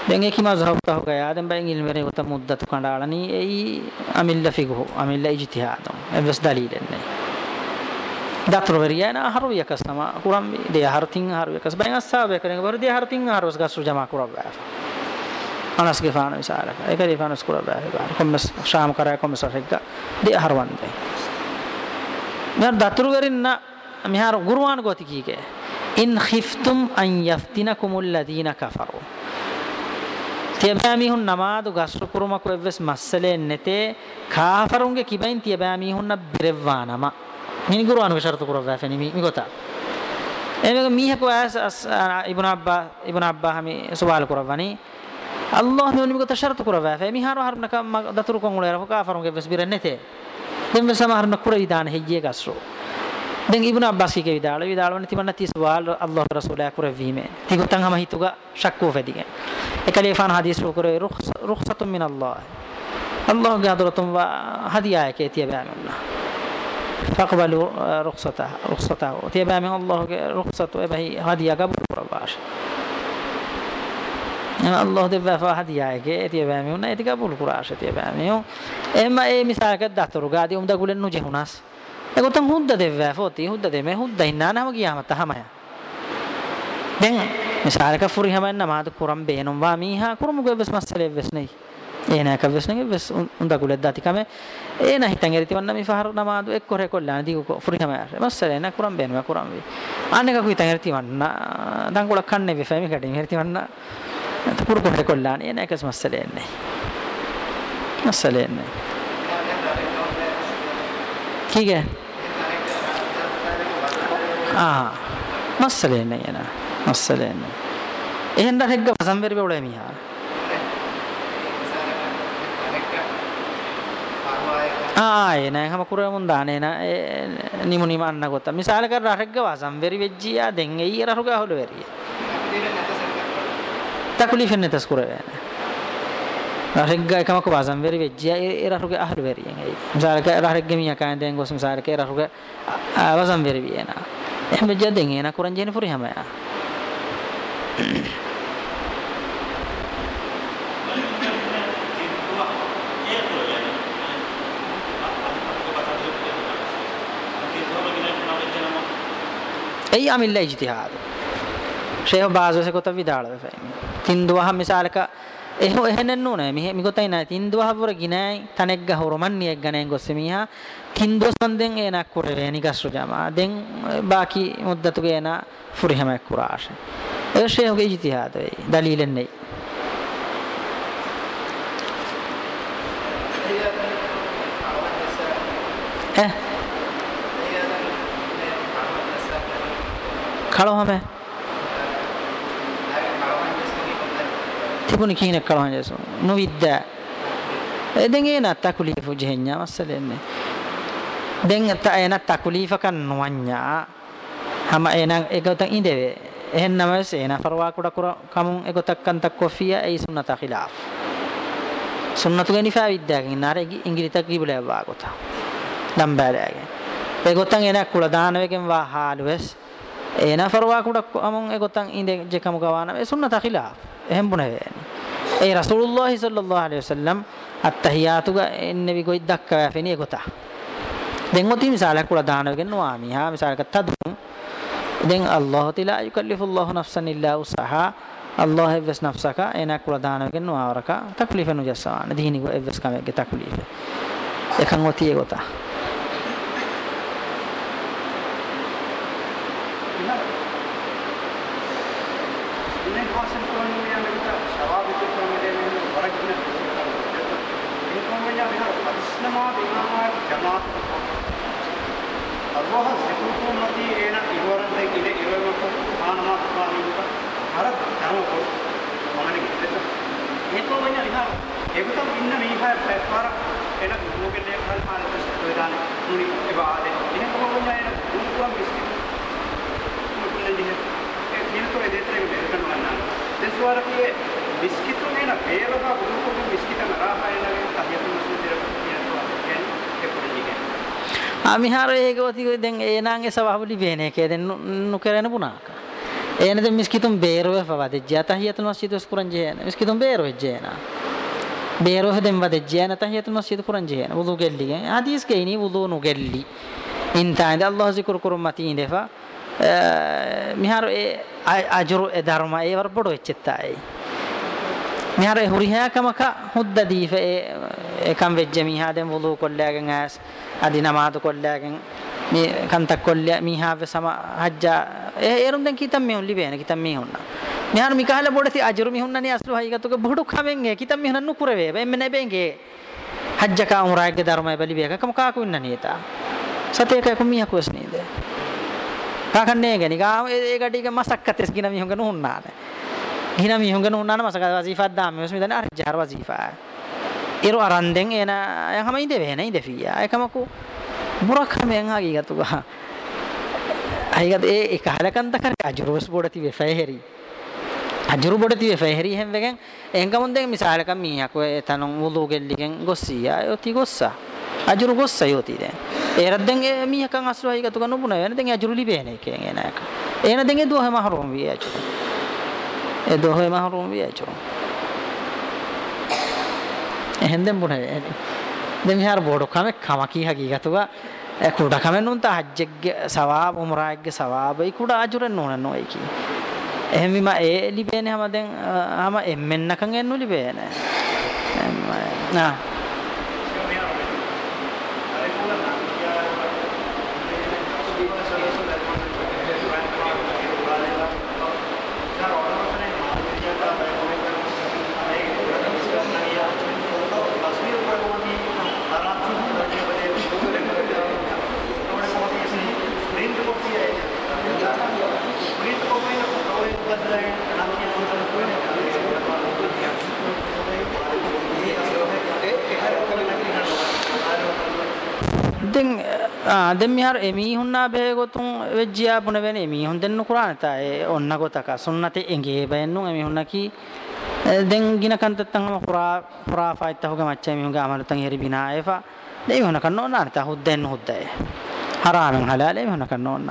S1: දැන් ඒක මස්හබ් තහක යාදම් බයින් ඉල්මරේ උත මුද්දත කණ්ඩාලනි එයි අමිල්ල ෆිගු අමිල්ල ඉජ්තිහාදම්. එවස් දලීලෙන්නේ දතර වෙරියන හරු යකස්නම කුරම් දෙය හරතින් හරු යකස් බයින් අස්සාබ කරන බර දෙය හරතින් හරුස් ගස්සු ජමා කරවවා. අනස් ගෙෆාන විසාලක ඒක රිෆානස් කරවවා. කොම්මස් ශාම් කරා කොම්මස් රෙග්ග. දෙය හරවන්නේ. මෙහර දතුරු වෙරින්න මිහාර ගුරුවාන ගොති කීකේ ඉන් ඛිෆ්තුම් අන් යෆ්තිනකුමුල් ලදීන කෆරු තියබෑමිහුන් නමාදු ගස්රු කුරුමකු එවස් මස්සලෙන් නැතේ කාෆරුන්ගේ කිබෙන් තියබෑමිහුන්න බිරෙව්වානම මිනි ගුරුවාන ශර්ත කුරවෑ ෆෙනිමි මිගතා එමෙක මීහකෝ ඇස් ඉබ්න අබ්බා ඉබ්න අබ්බා හමි සුවාල කුරවණි අල්ලාහ් නුනි මිගත ශර්ත කුරවෑ ෆෙ මිහාර හරනක දතුරු කොංගුල රහ කාෆරුන්ගේ එවස් බිරෙන් නැතේ දෙම්ම සමහරන කුරවිදාන හෙජ්ජේ ගස්රෝ දැන් ඉබ්න අබ්බාස්ගේ විදාල. විදාලවන තිබන්න 30 වාල් අල්ලාහ් රසූලයා කුර වීමේ. තිගොතන් හැම හිතුගා ශක්කෝ ෆැදිගෙන් එකලේ ෆාන හදීස් කුර රුඛස රුඛසතුන් මින අල්ලාහ් අල්ලාහ්ගේ අදරතුන් වා හදියායකේ තියබෑම අල්ලාහ් فقبلوا رخصته رخصته وتيبا من الله رخصته ابي هديه قبل رباش يعني الله دبا تي تيبا من تيبا قبل قراش تي من اما اي مثال قد دحتر قاعد دا قول انه جهناس එගොතන් හුද්ද දෙවෑ ෆෝති හුද්ද දෙමේ හුද්ද ඉන්නානම ගියාම තහමය දැන් මිසාලක ෆුරි හැමන්න මාද කුරම් බේනම් වා මීහා කුරුමු ගෙවස් මස්සලේ වෙස් නේ ඒනක වෙස් නේ වෙස් උන්ද කුලෙත් දාති කම. ඒන හිතන් එරිති වන්න මි ෆහර නමාදු එක් කොරේ කොල්ලාන දී ෆුරි හැම මස්සලේ න කුරම් බේනම් කුරම් වේ අනක කු හිතන් එරිති වන්න. දන් කොල කන්නේ වේ ෆැමි කඩින් එරිති වන්න. පුරු කොරේ කොල්ලාන. ඒනක මස්සලේ නේ මස්සලේ නේ කීගේ? ආ මස්සලෙන්න යන මස්සලෙන්න එහෙන් දැක්ක පසම්බරි බවලේ මිහා. ආයේ නෑ හැම කුරමුන් දානේ නා නිමුනි මන්න ගොත මිසාල කර රහෙග්ග වසම්බරි වෙජ්ජියා දෙන් එයි රහුග හොල වෙරිය. takulifen ne tas kurave rahegga ekamako bazam veri vejja era ruge ahlu veriyen ei misalaka rahegga miya kan den gos misalaka era ruge bazam veri viena ehme jaden ena kuran jene furi hamaya ei amilla ijtihad sheikh bazo se kota vidala ve tinduwa misalaka eho ehenen nune mi mi gotai na tinduwa havur ginai tanegga horomanni eggane gosse miha tindu sanden ena kurve ni gasru jama den baki muddatu ena furihama kurashe e sheikh ge ijtihad ve තිබුණ කීන කලවම ජසු නොවිද්ද. එදෙන් එන තකුලීෆු ජෙඤ්ඤා මස්සලෙන්නේ. දෙන් එන තකුලීෆකන් නොවඤ්ඤා හැම එන එකතන් ඉඳෙවේ. එහෙන්නම සේන පරවා කුඩ කුර කමුන් එකතක්කන් තක් කොෆියා ඒ සුන්නත ඛිලාෆ්. සුන්නතු ගනිෆා විද්‍යාවෙන් නාර ඉංග්‍රීසි කිබුලේ වාගොත දම්බෑලෑගේ ඒ ගොතන් එන කුල දානවකෙන් වා හාලුවස් Eh, ena farwa kudak amun egotan inde je kamu gawana eh, e sunnata khilaf. Eh, Ehem bune veni ei rasulullah sallallahu alaihi wasallam attahiyatu ga ennevi goi dakka feni egota. Den oti misala kula dana gen no ami ha? Misala ka tadun den allah tila yukallifu allah nafsan illa usaha allah evs nafsaka ena kula dana gen no awraka taklifenu jasana dini go evs kame ge taklife ekan oti egota.
S2: ඉස්ලාමා ඉමාමා Jamaath අල්ලාහ සිකුතු නති එන ඉවරන් දෙක ඉල ඉවරම ආනමත් ස්වාමීන් අර ධර්ම කොට මමනේ කිව්වෙත් හේතෝ වෙන විහාර ඒකතම ඉන්න මේහා පැපාර එන මොකෙන්නේ කල් පාරට සොයදාන මුනි එවාදේ එහෙම කොහොමද එන දුන්තුම් බිස්කිට් මුකුලෙන් දිහ ඒ කියනතෝ ඒ දෙතරේ බෙරකන වන්නා දෙස්වරකේ බිස්කිට් උනේන බේරවා බුදුකුම් බිස්කිට් නරාහයනගේ තහියතු මුස්ලිම්
S1: amiharo egoti den enan esa wahuli bene ke den nukerene bunaka ene den miskitun beero fawade jata hiyatul masjid uskuran jena miskitun beero jena beero den wade jena tahiyatul masjid kuran jena wudu gelli hadis ke ini wudu nu gelli inta inde allah zikr kurum mati indefa miharo e ajru e dharma e war bodo echetta e miharo e huriha kamaka hudda difa e eh, eh, kam vejje miha den wudu kollagen as adi namadu kollagen mi kantak kolla mi have sama hajja eh, e erum den kitam mi hunli bene kitam mi hunna. Mi hanu mi kahala bodati ajru mi hunna ni aslu haigatu ke bodu khamen e kitam mi hunna nu kurave be me nebenge hajja ka umra ge dharma e bali be ka ka ku inna nita sate ka ku mi haku esni de ka kanne ge ni ga e gadi ge masakkates gina mi hunga nu hunna ne gina mi hunga nu hunna na masaka wazifa dam mi usmi dan ar jar wazifa. Iru aranden ena yang hama inde vena inde fiya ekamaku burak hamen hagi gatuga. Aigat e ekahalakan takar ajurus bodati ve feheri ajuru bodati ve feheri hem vegen engamun den misalakam miya ko etanon wudu gelligen gossiya yoti e gossa. Ajuru gossa yoti den eradden e miya kan asru ai gatuga nubuna e ven den e ajuru libene ken ena ek ena den e duha mahrum wi ajuru. E duha mahrum wi ajuru එහෙන්දෙන් බුනේ දැන් විහාර බෝඩෝ කම කම කී හකීගතුවා ඒ කුඩ කම නුන්ත හජ්ජෙග්ගේ සවාබ උම්රාග්ගේ සවාබයි කුඩ අජුරෙන් නෝන නොයි කී එහෙම විම ඒ ලිබේනේ හැම දැන් ආම එම්මෙන්නකන් එන්නු ලිබේනේ නා ඉතින් අදෙන් මිහර එමීහුන්නා බෙහෙගොතුන් වෙජ්ජියා පුන වෙන එමීහුන් දෙන්න කුරානතා ඒ ඔන්න ගොතක සුන්නතේ එංගේ බෙන්නුන් එමීහුන්නකි දැන් ගින කන්තත්තන් හම කුරා කුරා ෆයිත් තහුග මච්චා මිහුන්ගේ අමරතන් හරි බිනායෆා දෙයි හොන කන්න ඕන අනත හුද්දෙන් හුද්දේ හරාමෙන් හලාලේ හොන කන්න ඕන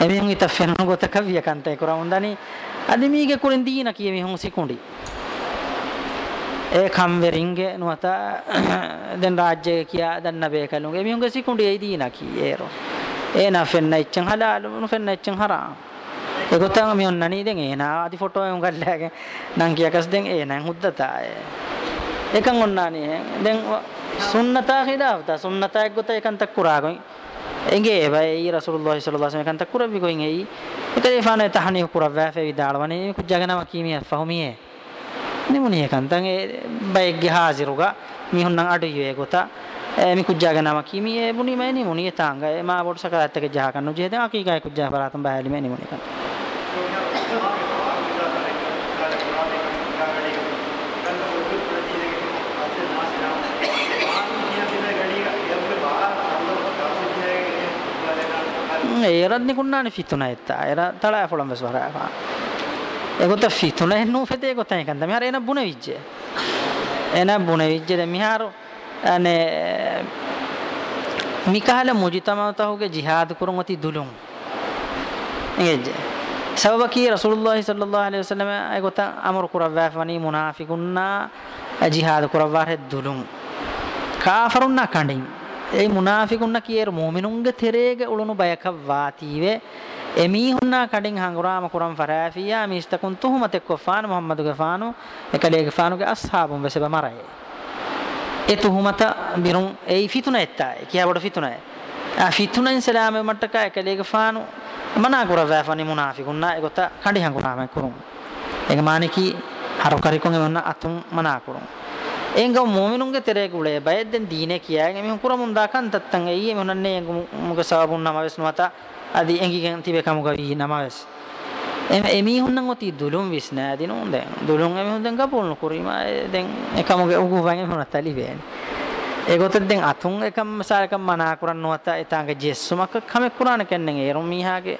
S1: එමීහුන් ඉත ෆෙන්න ගොතක විය කන්තේ කුරා හොන්දනි අදමීගේ කුරින් දීන කිය මිහුන් සිකුණ්ඩි. ඒ කම්වෙරින්ගේ නුවත දැන් රාජ්‍යය කියා දන්න බේකලුගේ මිහුගේ සිකුණ්ඩි ඒ දීනා කී ඒරෝ. ඒන ෆෙන්න ඉච්චන් හලාල නු ෆෙන්න ඉච්චන් හරාම් ඒගොතම මියොන් නනි දැන් ඒනා අදි ෆොටෝ එම් ගල්ලාගේ නං කියකස් දැන් ඒනන් හුද්දතා ඒකන් ඔන්නානේ දැන් සුන්නතා khilaafta sunnata එක්ගොත එකන් තක් කුරාගොයි. එගේ බයි රසූලුල්ලාහි සල්ලල්ලාහු අලයිහි වසල්ලම් එකන් තක් කුරවි ගොයින් එයි ඒකේ ෆානේ තහනි කුරවෑ ෆේ විදාලවනේ. කුජගනම කීමිය ෆහුමියේ. නිමුණිය කන්තන් ඒ බයිග්ගේ හාසිරුගා මිහුන්නම් අඩුයේ ගොත mi e eh, kujjaga nama kimi eh, e buni mai ni muni tanga e eh, ma bot sakarat ke jaha kanu je den aki ga e kujja paratam bahali mai ni muni kan ඒරත් නිකුන්නානේ ෆිතුනා එත්තා එර තලා ෆොලම් බස් වරා එගොත ෆිතුනා එන්නු ෆෙතේ ගොතන් එකන් තමයි අර එන බුන විජ්ජේ එන බුන විජ්ජේ මිහාරෝ ane mikahala mujtama tahuge jihad kurun oti dulum ngeje sababa ki rasulullah sallallahu alaihi wasallam ay gota amru kurawwa fani munafiqunna jihad kurawwa he dulum kafarunna kandin ei munafiqunna kiyer mu'minunge terege ulunu bayaka waatiwe emihunna kadin hangurama kuram farafiya mistakun tuhumate kofan muhammadu gafanu ekalege fanu ge ashabun veseba maraye e tuhumata birun ei fituna etta kiya boda fituna a fituna in salame mattaka ekaleega faanu mana kura vafani munafiqunna egota kandi hanguna me kurun ega maniki harokarikon emonna atun mana kurun enga mu'minunge terege ule bayden dine kiyagen mi kuramun da kan tattan ei mi honne muga sabun namaves nuata adi engi gen tibe kamuga wi namaves එම එමිහුන් නම් ඔති දුලුම් විස්නා දිනුන් දැන් දුලුම් එමිහුන් දැන් කපුල්න කුරීම දැන් එකමගේ උගු වගේ මොන තලි වේනේ. ඒගොත දැන් අතුන් එකම සාරකම් මනා කරන්නවත එතාගේ ජෙස්සුමක කම කුරාන කෙන්නෙන් ඒරුම් මීහාගේ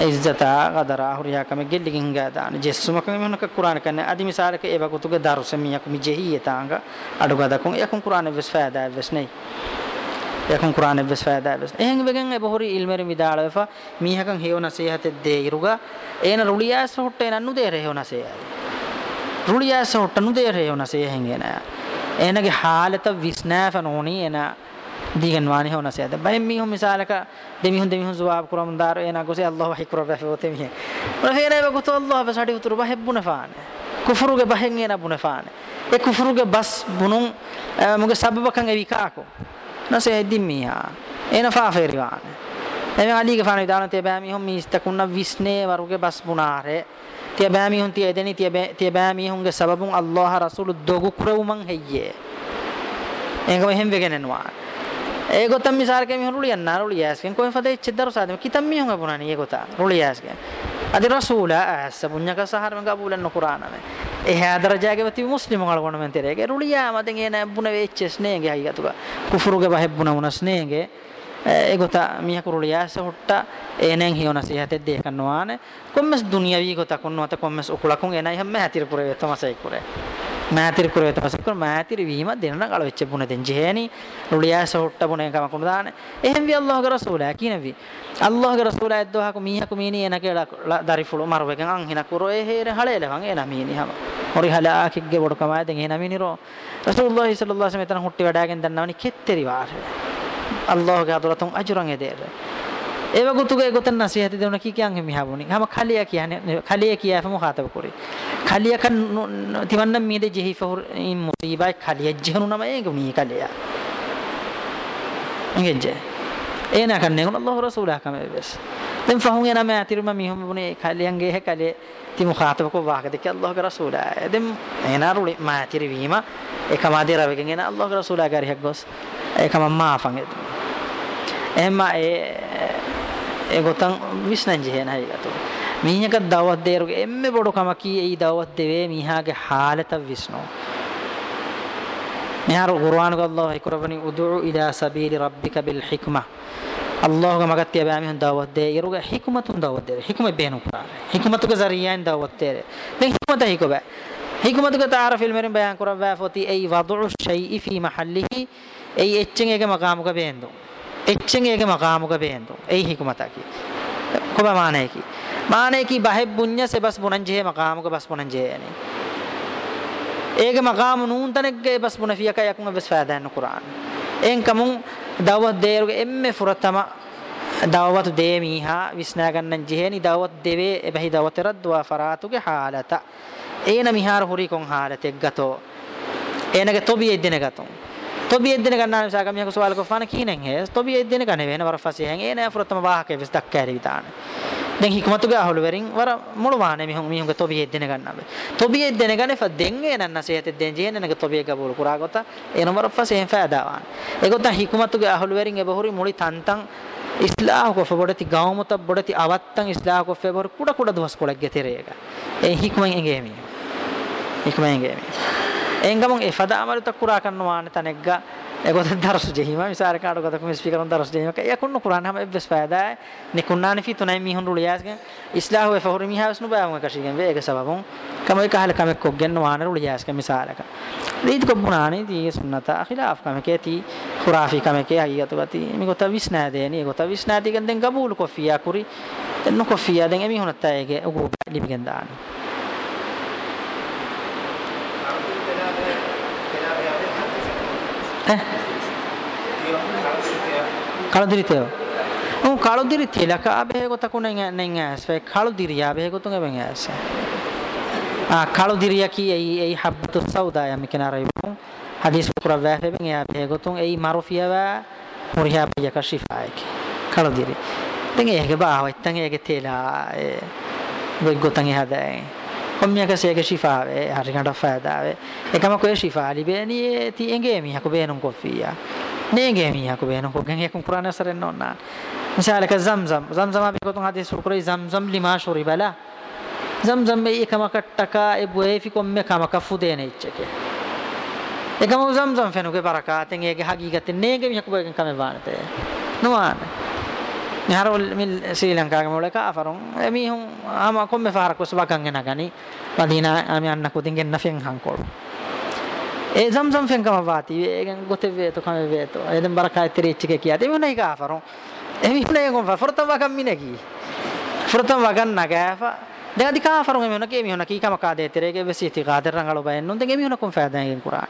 S1: ඉස්සතා ගදරා හුරියා කම ගෙල්ලිගින් ගාදාන ජෙස්සුමක මෙන්නක කුරාන කන්නේ. අදි මිසාරක ඒවකුතුගේ දරුස මියක් මිජෙහි එතාංග අඩු ගදකුන් යකුන් කුරාන වෙස් ෆෑදා වෙස් නේ yakun qur'an ebbes faida ebbes ehen begen e bohori ilmeri midala wefa mihakan hewna sehate de iruga ena ruliyas hotte nannu de re hewna se ruliyas hotte nu de re hewna se hen ena enage halata visnafa noni ena digan wani hewna se bay mi hum misalaka demi hun demi hun jawab kuram dar ena gose allah wahi kurave hote mi pra fere be goto allah be sadi uturu bahebbuna faane kufruge bahen ena buna faane e kufruge bas bunun muge sababakan evikako nase dimmiha ena faaferiwan එමෙ අලීගේ ෆාන Vidana තිය බෑමි home මිස්තකුන්න විස්නේ වරුගේ bus බුනාරේ තිය බෑමි home තිය දෙනි තිය තිය බෑමි හොම්ගේ සබබුන් අල්ලාහ රසූලු දොගු කුරවුමන් හෙయ్యේ එංගම හෙම් වෙගෙනනවා ඒ ගොතම් මිසාරකේ මිහුන් රුලියන් නාරුලියස්කෙන් කොහෙන් ෆදේ චෙද්දරු සාදම කිතම් මිහුන් අපුනානි ඒ ගොතා රුලියස්කෙන් අදි රසූලා ඇස්ස පුඤ්ඤක සහර මග අබුලන් කුරානනේ එහා දරජාගේ වති මුස්ලිම් වල කොන මෙන් තෙරේගේ රුලියා මතෙන් එන බුන වෙච්චස් නේගේ හයිගතුක කුෆුරුගේ බහෙබ්බුන උනස් නේගේ ඒගොත මිහ කුරුලියාස හොට්ට. එනෙන් හියොන සිහතෙ දෙ කන්නවානේ කොම්මස් දුනියවි ගොත කොන්නවත කොම්මස් උකුලකුන් එනයි හැම හැතිර පුරේ තමසයි කුරේ මෑතිර කුරේ තමසයි කුර මෑතිර වීම දෙන්න කල වෙච්ච බුන දෙන් ජේනි රුලියාස හොට්ට බුනේ කම කුම දානේ. එහෙන් වි අල්ලාහගේ රසූලා කිනවි අල්ලාහගේ රසූලා එද්දෝහා කු මීහ කු මීනි එන කියලා දරිෆුළු මරුවකන් අන් හින කුරෝ ඒ හේර හලේලවන් එන මීනි හැම. හොරි හලාකික්ගේ බොඩ කමයි දැන් එන මීනිරෝ රසූලුල්ලාහි සල්ලල්ලාහු අලයිහි වසල්ලම් එතන හුට්ටි වඩාගෙන දන්නවනි කෙත්තරි වාරේ. අල්ලාහගේ අදලතුන් අජුරන් එදේර ඒව ගුතුගේ ගොතන් නසිහත දෙවන කී කියන් මිහබුනි හැම කලිය කියන්නේ කලිය කියාව මුඛාතබ කුරි. කලිය කන් තිවන්න මීද ජෙහි ෆහුර් ඉන් මුසීබයි කලිය ජහනු නම ඒක මී කලිය. එංගෙජේ එන කන්නේ උන අල්ලාහ රසූලා කම බස් දැන් ෆහුන් එන මෑ තිරුම මිහුම් බුනේ කලියන්ගේ හැ කලිය ති මුඛාතබ ko වාගද කි අල්ලාහගේ රසූලා දැන් එනාරුලි මෑ තිරවීම එකම අධිරවගෙන් එන අල්ලාහගේ රසූලා ගාරියක් ගොස්. ඒකම මාෆන් එතු එහෙම ඒ e gotan visnanje hen haygatu mihaka dawat deruge emme bodu kamaki ei dawat deve mihage halata visno mihar qur'an ko allah ikrabani ud'u ila sabili rabbika bil hikma allah ga magat ke bami dawat de yeruge hikmatun dawat de hikma behnu pra hikmatu ke zariyan dawat de de hikmata hikoba hikmatu ke taarif il merin bayan kurabwa foti ei wad'u shay'i fi mahallihi ei etchen ege maqamu ke behendu එච්චෙන් ඒගේ මකාමුක බේන්දු ඒ හිකුමතකි කොබ මානයකි මානයකි බහෙබ්බුඤ්ඤ සබස් පුනංජේ මකාමුක bus පුනංජේනේ ඒගේ මකාම නූන් තනෙක්ගේ bus පුනෆියක යකුන් bus ෆෑදන්න කුරාන. එන් කමුන් දවවත් දේරුගේ එම්මේ ෆුරතම දවවතු දේමීහා විස්නා ගන්නන් ජෙහෙනි දවවත් දෙවේ එබහි දවතර ද්වා ෆරාතුගේ حالත ඒන මිහාර හුරි කොන් حالතෙක් ගතෝ. එනගේ තොබියෙ දින ගතෝ තොබි එද්දෙන ගන්නා නිසා කමියක සවාල කොෆාන කීනෙන් හේ තොබි එද්දෙන ගනේ වෙන වරෆසි හෙන් ඒන ෆුරතම වාහකේ විස් දක්කෑරි විතානේ දැන් හිකමතුගේ අහළු වෙරින් වර මුළු වාහනේ මිහුන් මිහුන්ගේ තොබියෙ දෙන ගන්නාබේ තොබියෙ දෙන ගනේ ෆ දෙන්නේ නන්න සේත දෙන් ජේන නගේ තොබියෙ ගබුල් කුරා ගොත එන වර ෆ සේන් ෆෑදාවාන ඒගොත හිකමතුගේ අහළු වෙරින් එබහුරි මුලි තන්තන් ඉස්ලාහ කොෆ බොඩති ගාවමත බොඩති අවත්තන් ඉස්ලාහ කොෆ බොර කුඩ කුඩ දවස් කොලක් ගෙතරේක ඒ හිකමෙන් එගේ මි හිකමෙන් එගේ මි එංගමන් ඒ ෆදාමරු තකුරා කරනවාන තනෙග්ගා එගොත දරස් ජෙහිම මිසාර කාඩ ගොත කොම ස්පීකර් on දරස් ජෙහිම. ය කුන්න කුරාන හැම එබ්බස් ෆාදා නිකුන්නානි ෆි තුනයි මිහුන් රුලියාස් ගෙන් ඉස්ලාහ් වේ ෆහුර මිහාස් නු බාම කෂිගෙන් වේ. ඒක සබබුන්. කම එක හල කම කොක් ගෙන් වාන රුලියාස් ගෙන් මිසාරක දීත් කො බුනානි දී සුන්නත ඛිලාෆ් කම කේති khurafi kame ke hayatu gati mi gota visna deni gota visna digan den qabul ko fiya kuri den no ko fiya den emi honatta ege ugu libigen dani කලුදිරි තේව උන් කලුදිරි තෙලක අබේ ගොත කුණෙන් නෙන් ඇස් වේ කලුදිරි අබේ ගොතුන් එබෙන් ඇස් ආ කලුදිරිය කී ඒ ඒ හබ්බතු සෞදා යම් කෙනාරයි හදීස් පුර වැෆෙබෙන් එයා බේ ගොතුන් ඒ මරුෆියව මුරිහා පියක ශිෆායික. කලුදිරි දැන් ඒක බාවෙත්තන් ඒක තෙලා ඒ ගොතන් එහදයි කොම්මියක සේක ශිෆාවේ හරිකට ෆාදාවේ එකම කොේ ශිෆා? ලිබේනි ති එංගේ මිහක බේනුම් කොෆියා. nege mi hako beno ko genge kun qur'an asar nonna misal ka zamzam zamzam abi ko tun hadis ukrai zamzam lima shuri bala zamzam me ekama kattaka e boe fi kom me kama kafu dene ichke ekama zamzam fenu ke නහර මිල් ශ්‍රී ලංකාගේ මොලක ආෆරුන් එමිහුන් ආම කොම්මේ ෆාරක් වස්බකන් එන ගනි මදීනා ආම අන්න කුදින් ගෙන්න ෆෙන් හංකොළු ඒ සම්සම් ෆෙන් කම වාති again ගොතේ වේතෝ කම වේතෝ එදෙන් බරකා තිරිච්ච එක කියා දෙමුනේ ආෆරුන් එමිහුනේ කොම් ෆරත වකන් මිනකි ෆරත වකන් නගාෆා දෙගදි කාෆරුන් එමිහුන කේ මිහුන කී කම කා දෙතරේගේ වෙසිති කාදර රංගලෝ බයෙන් නුන් දෙගේ මිහුන කොම් ෆෑදෙන් කුරාන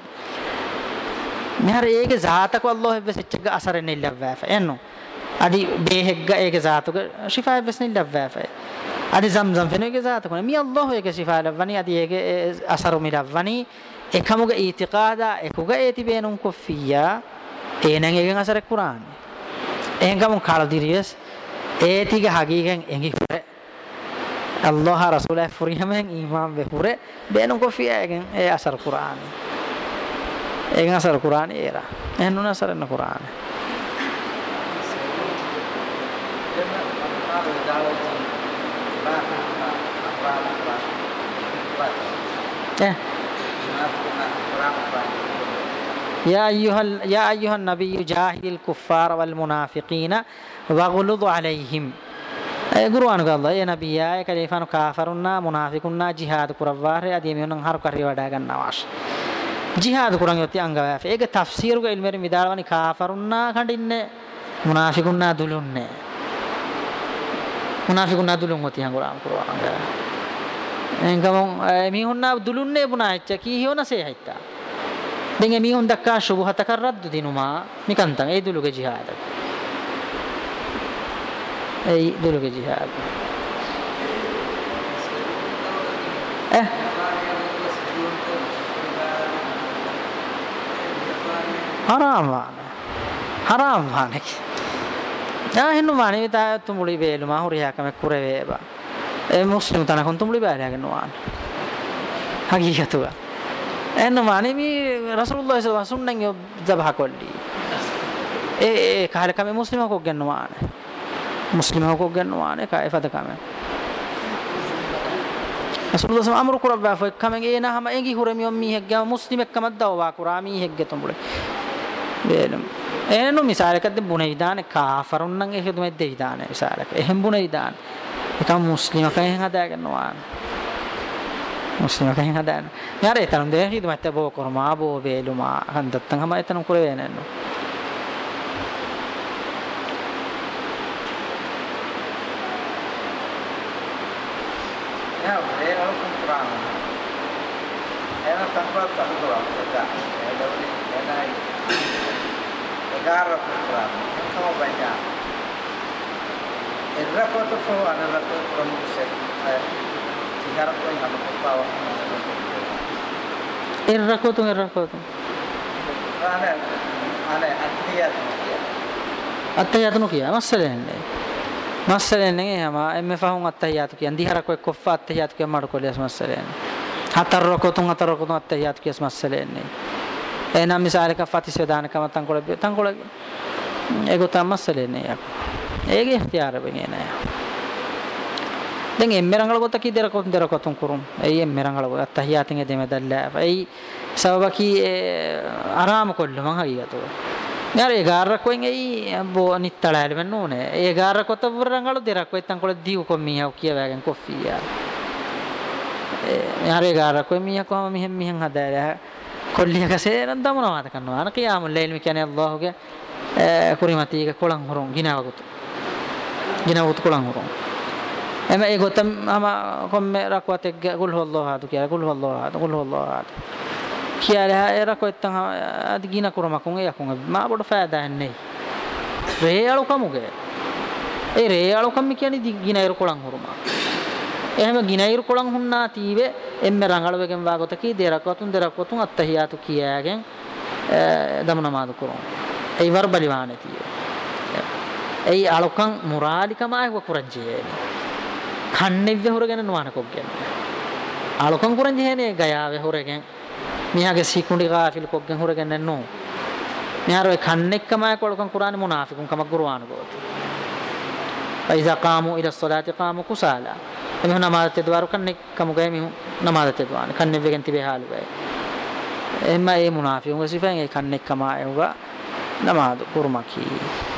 S1: මෙහර ඒගේ ذاتක අල්ලාහ් වෙසිච්ච අසරෙන්නේ ඉල්ලවෑ එන්නෝ adi behegga ege zaatuga shifa besni lavvafa adi zamzam fenege zaatuga mi allah ege shifa lavani adi ege asaru milavani ekamuga itiqada ekuga eti benun koffiya enen egen asare qur'an engamun kaldiriyes etiga hagigen engi pure allah rasul furihamen iman be pure benun koffiya egen e asar qur'an egen asar qur'an era enun asar qur'an Yeah. يا أيها يا أيها النبي جاهد الكفار والمنافقين وغلظ عليهم. ගුරුවන් ගල්ලා එන බියාය කලේෆාන කාෆරුන්නා මුනාෆිකුන්නා ජිහාද් කුරවාරේ අදී මෙන්න හරු කරේ වඩා ගන්න අවශ්‍ය ජිහාද් කුරන් යොති අංගවෑ ඒක තෆ්සීරුක ඉල්මෙරි මිදාලවනි කාෆරුන්නා කඩින්නේ මුනාෆිකුන්නා දුලුන්නේ මුනාෆිකුන්නා දුලුන් හොති හංගුරාම් කරවාංගා එංගම මිහුන්නා දුලුන්නේ බුනා ඇච්ච කී හොනසේ ඇත්තා දැන් මිහුන් දක්කා සුබහතක රද්දු දිනුමා. නිකන්තන් ඒ දුලුගේ ජිහාද. ඒ දුලුගේ ජිහාද. ඈ හරාම් වාන. හරාම් වානකේ ya hinnu mani vita tumuli belu ma huriya kame kureveba ඒ මුස්ලිම් තනකොන් තුම්ලි බෑරගෙන නුවාන හගීකතුව එන්න මානෙමි රසූලුල්ලාහි සල්ලල්ලාහු අලයිහි වසල්ලම් යො දබහ කොල්ලි ඒ ඒ කාල කම මුස්ලිම කොක් ගන්නවාන මුස්ලිම කොක් ගන්නවාන කයි ෆද කම rasulullah sallallahu e, e, e, amru kurabba fo ekkamen ena hama engi huremi on mi hegga muslim ekkamad dawa kurami hegge tombule belum eno misalaka de bunai vidane kafarun nan e hedu medde vidane misalaka ehem bunai vidane ekam muslim kan hen hada ganwan muslim kan hada yare tanum de hidu mette bo
S3: garra più grande, come bagnato. Il rapporto fu andato con un sigaro poi non lo portava. Il racconto, il
S1: racconto. අත්තයාතනු
S3: කිය මස්සලෙන්නේ මස්සලෙන්නේ
S1: හම එම ෆහුන් අත්තයාතු කියන් දිහරක කොෆ අත්තයාතු කිය මඩ කොලියස් මස්සලෙන්නේ හතර රකොතුන් හතර රකොතුන් අත්තයාතු කියස් මස්සලෙන්නේ rakotun attahiyatu kiya masalenne ena misale ka fatis vedana kama tan ko tan ko ego tam masalenne ya ege ikhtiyar bengena ya දැන් එම්මෙරංගල ගොත කි දෙර කොත් දෙර කොතුන් කුරුම්. එයි එම්මෙරංගල ගොත අත්තහියාතින් එදෙම දල්ලා. එයි සබබකි ආරාම කොල්ල මං හයියතෝ යාර ඒ ගාරක් වෙන් එයි බෝ නිත්තලාල වෙන්න ඕනේ. ඒ ගාර කොත වරංගල දෙරක් වෙත්තන් කොල දීව කොම්මියව කියවගෙන කොෆියා යාර ඒ ගාරක් වෙන් මියා කොහම මිහෙන් මිහෙන් හදාලා. කොල්ලියකසේ නම් දමනවාද කරනවා අන කියාමුල් ලේල් මි කියන්නේ අල්ලාහගේ කුරිමතික කොලන් හොරොන් ගිනවගුතු ගිනවගුතු කොලන් හොරොන් එම ඒ ගොතම් අම කොම්මේ රක්වත එක්ග කුල් හොල්ලාහාතු කියලා. කුල් හොල්ලාහාතු කුල් හොල්ලාහාතු කියලා ඒ රක්වෙත්තන් අද ගින කුරමකුන් ඒ යකුන් මා බොඩ ෆෑදා න්නේ රේ අලු කමුගේ ඒ රේ අලු කම් කියන්නේ ගින ඉර කොලන් හුරුමා එහෙම ගින ඉර කොලන් හුන්නා තීවේ එම්මෙ රංගලවගෙන් වාගොත කී දෙරක්වතුන් දෙරක්වතුන් අත්තහියාතු කියාගෙන් දමනමාද කුරුම් ඒ වර බලිවානේ තීවේ. ඒ අලුකන් මුරාලිකමයි වකුරංජේ කන්නේව්‍ය හොරගෙන නුවණ කොග්ගෙන ආලොකන් කුරන් ජෙහනේ ගයාවේ හොරගෙන මියාගේ සීකුණ්ඩි ගාෆිල් කොග්ගෙන හොරගෙන නෝ මියාරෝ කන්නෙක්කම කොලකන් කුරානේ මුනාෆිකුන් කමක් ගුරවාන ගෝත පයිසා කාමු ඉල සලාති කාමු කුසාලා. එමෙ නමාද තෙදවාරු කන්නෙක්කම ගෑ මිහු නමාද තෙදවාන කන්නේව්‍යගෙන් තිබේ හාලු වේ එම්ම ඒ මුනාෆිකුන් සිෆෙන් ඒ කන්නෙක්කම එවුවා නමාද කුරුමකී.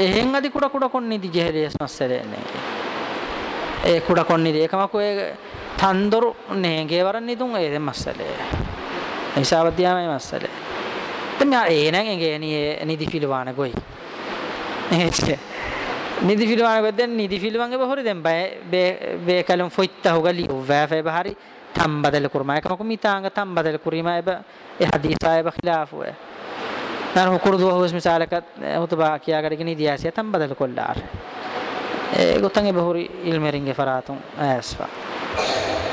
S1: No ehen adi kuda kuda konni di jehres masalene e kuda konni di ekama ko e tandoru nege waran nidun e masale hisab diyama masale tem ya e nan enge ni nidi filwana goi nidi filwana go den nidi filwange bahori den bay be be kalum foitta hogali wa fa bahari tam badal kurma ekama ko mitanga ನಾನು ಕುಡಿದು hose ಮಿಸಾಲಕ ಹುತುಬಾ ಕಿಯಾಗಡಿಗೆ ನಿದಿಯಾಸಿಯ ತಂಬದಲು Kolar ಗೊತ್ತಂಗೆ ಬಹುರಿ ಇಲ್ಮೆರಿಂಗೆ ಫರಾತು ಆಸ್ವಾ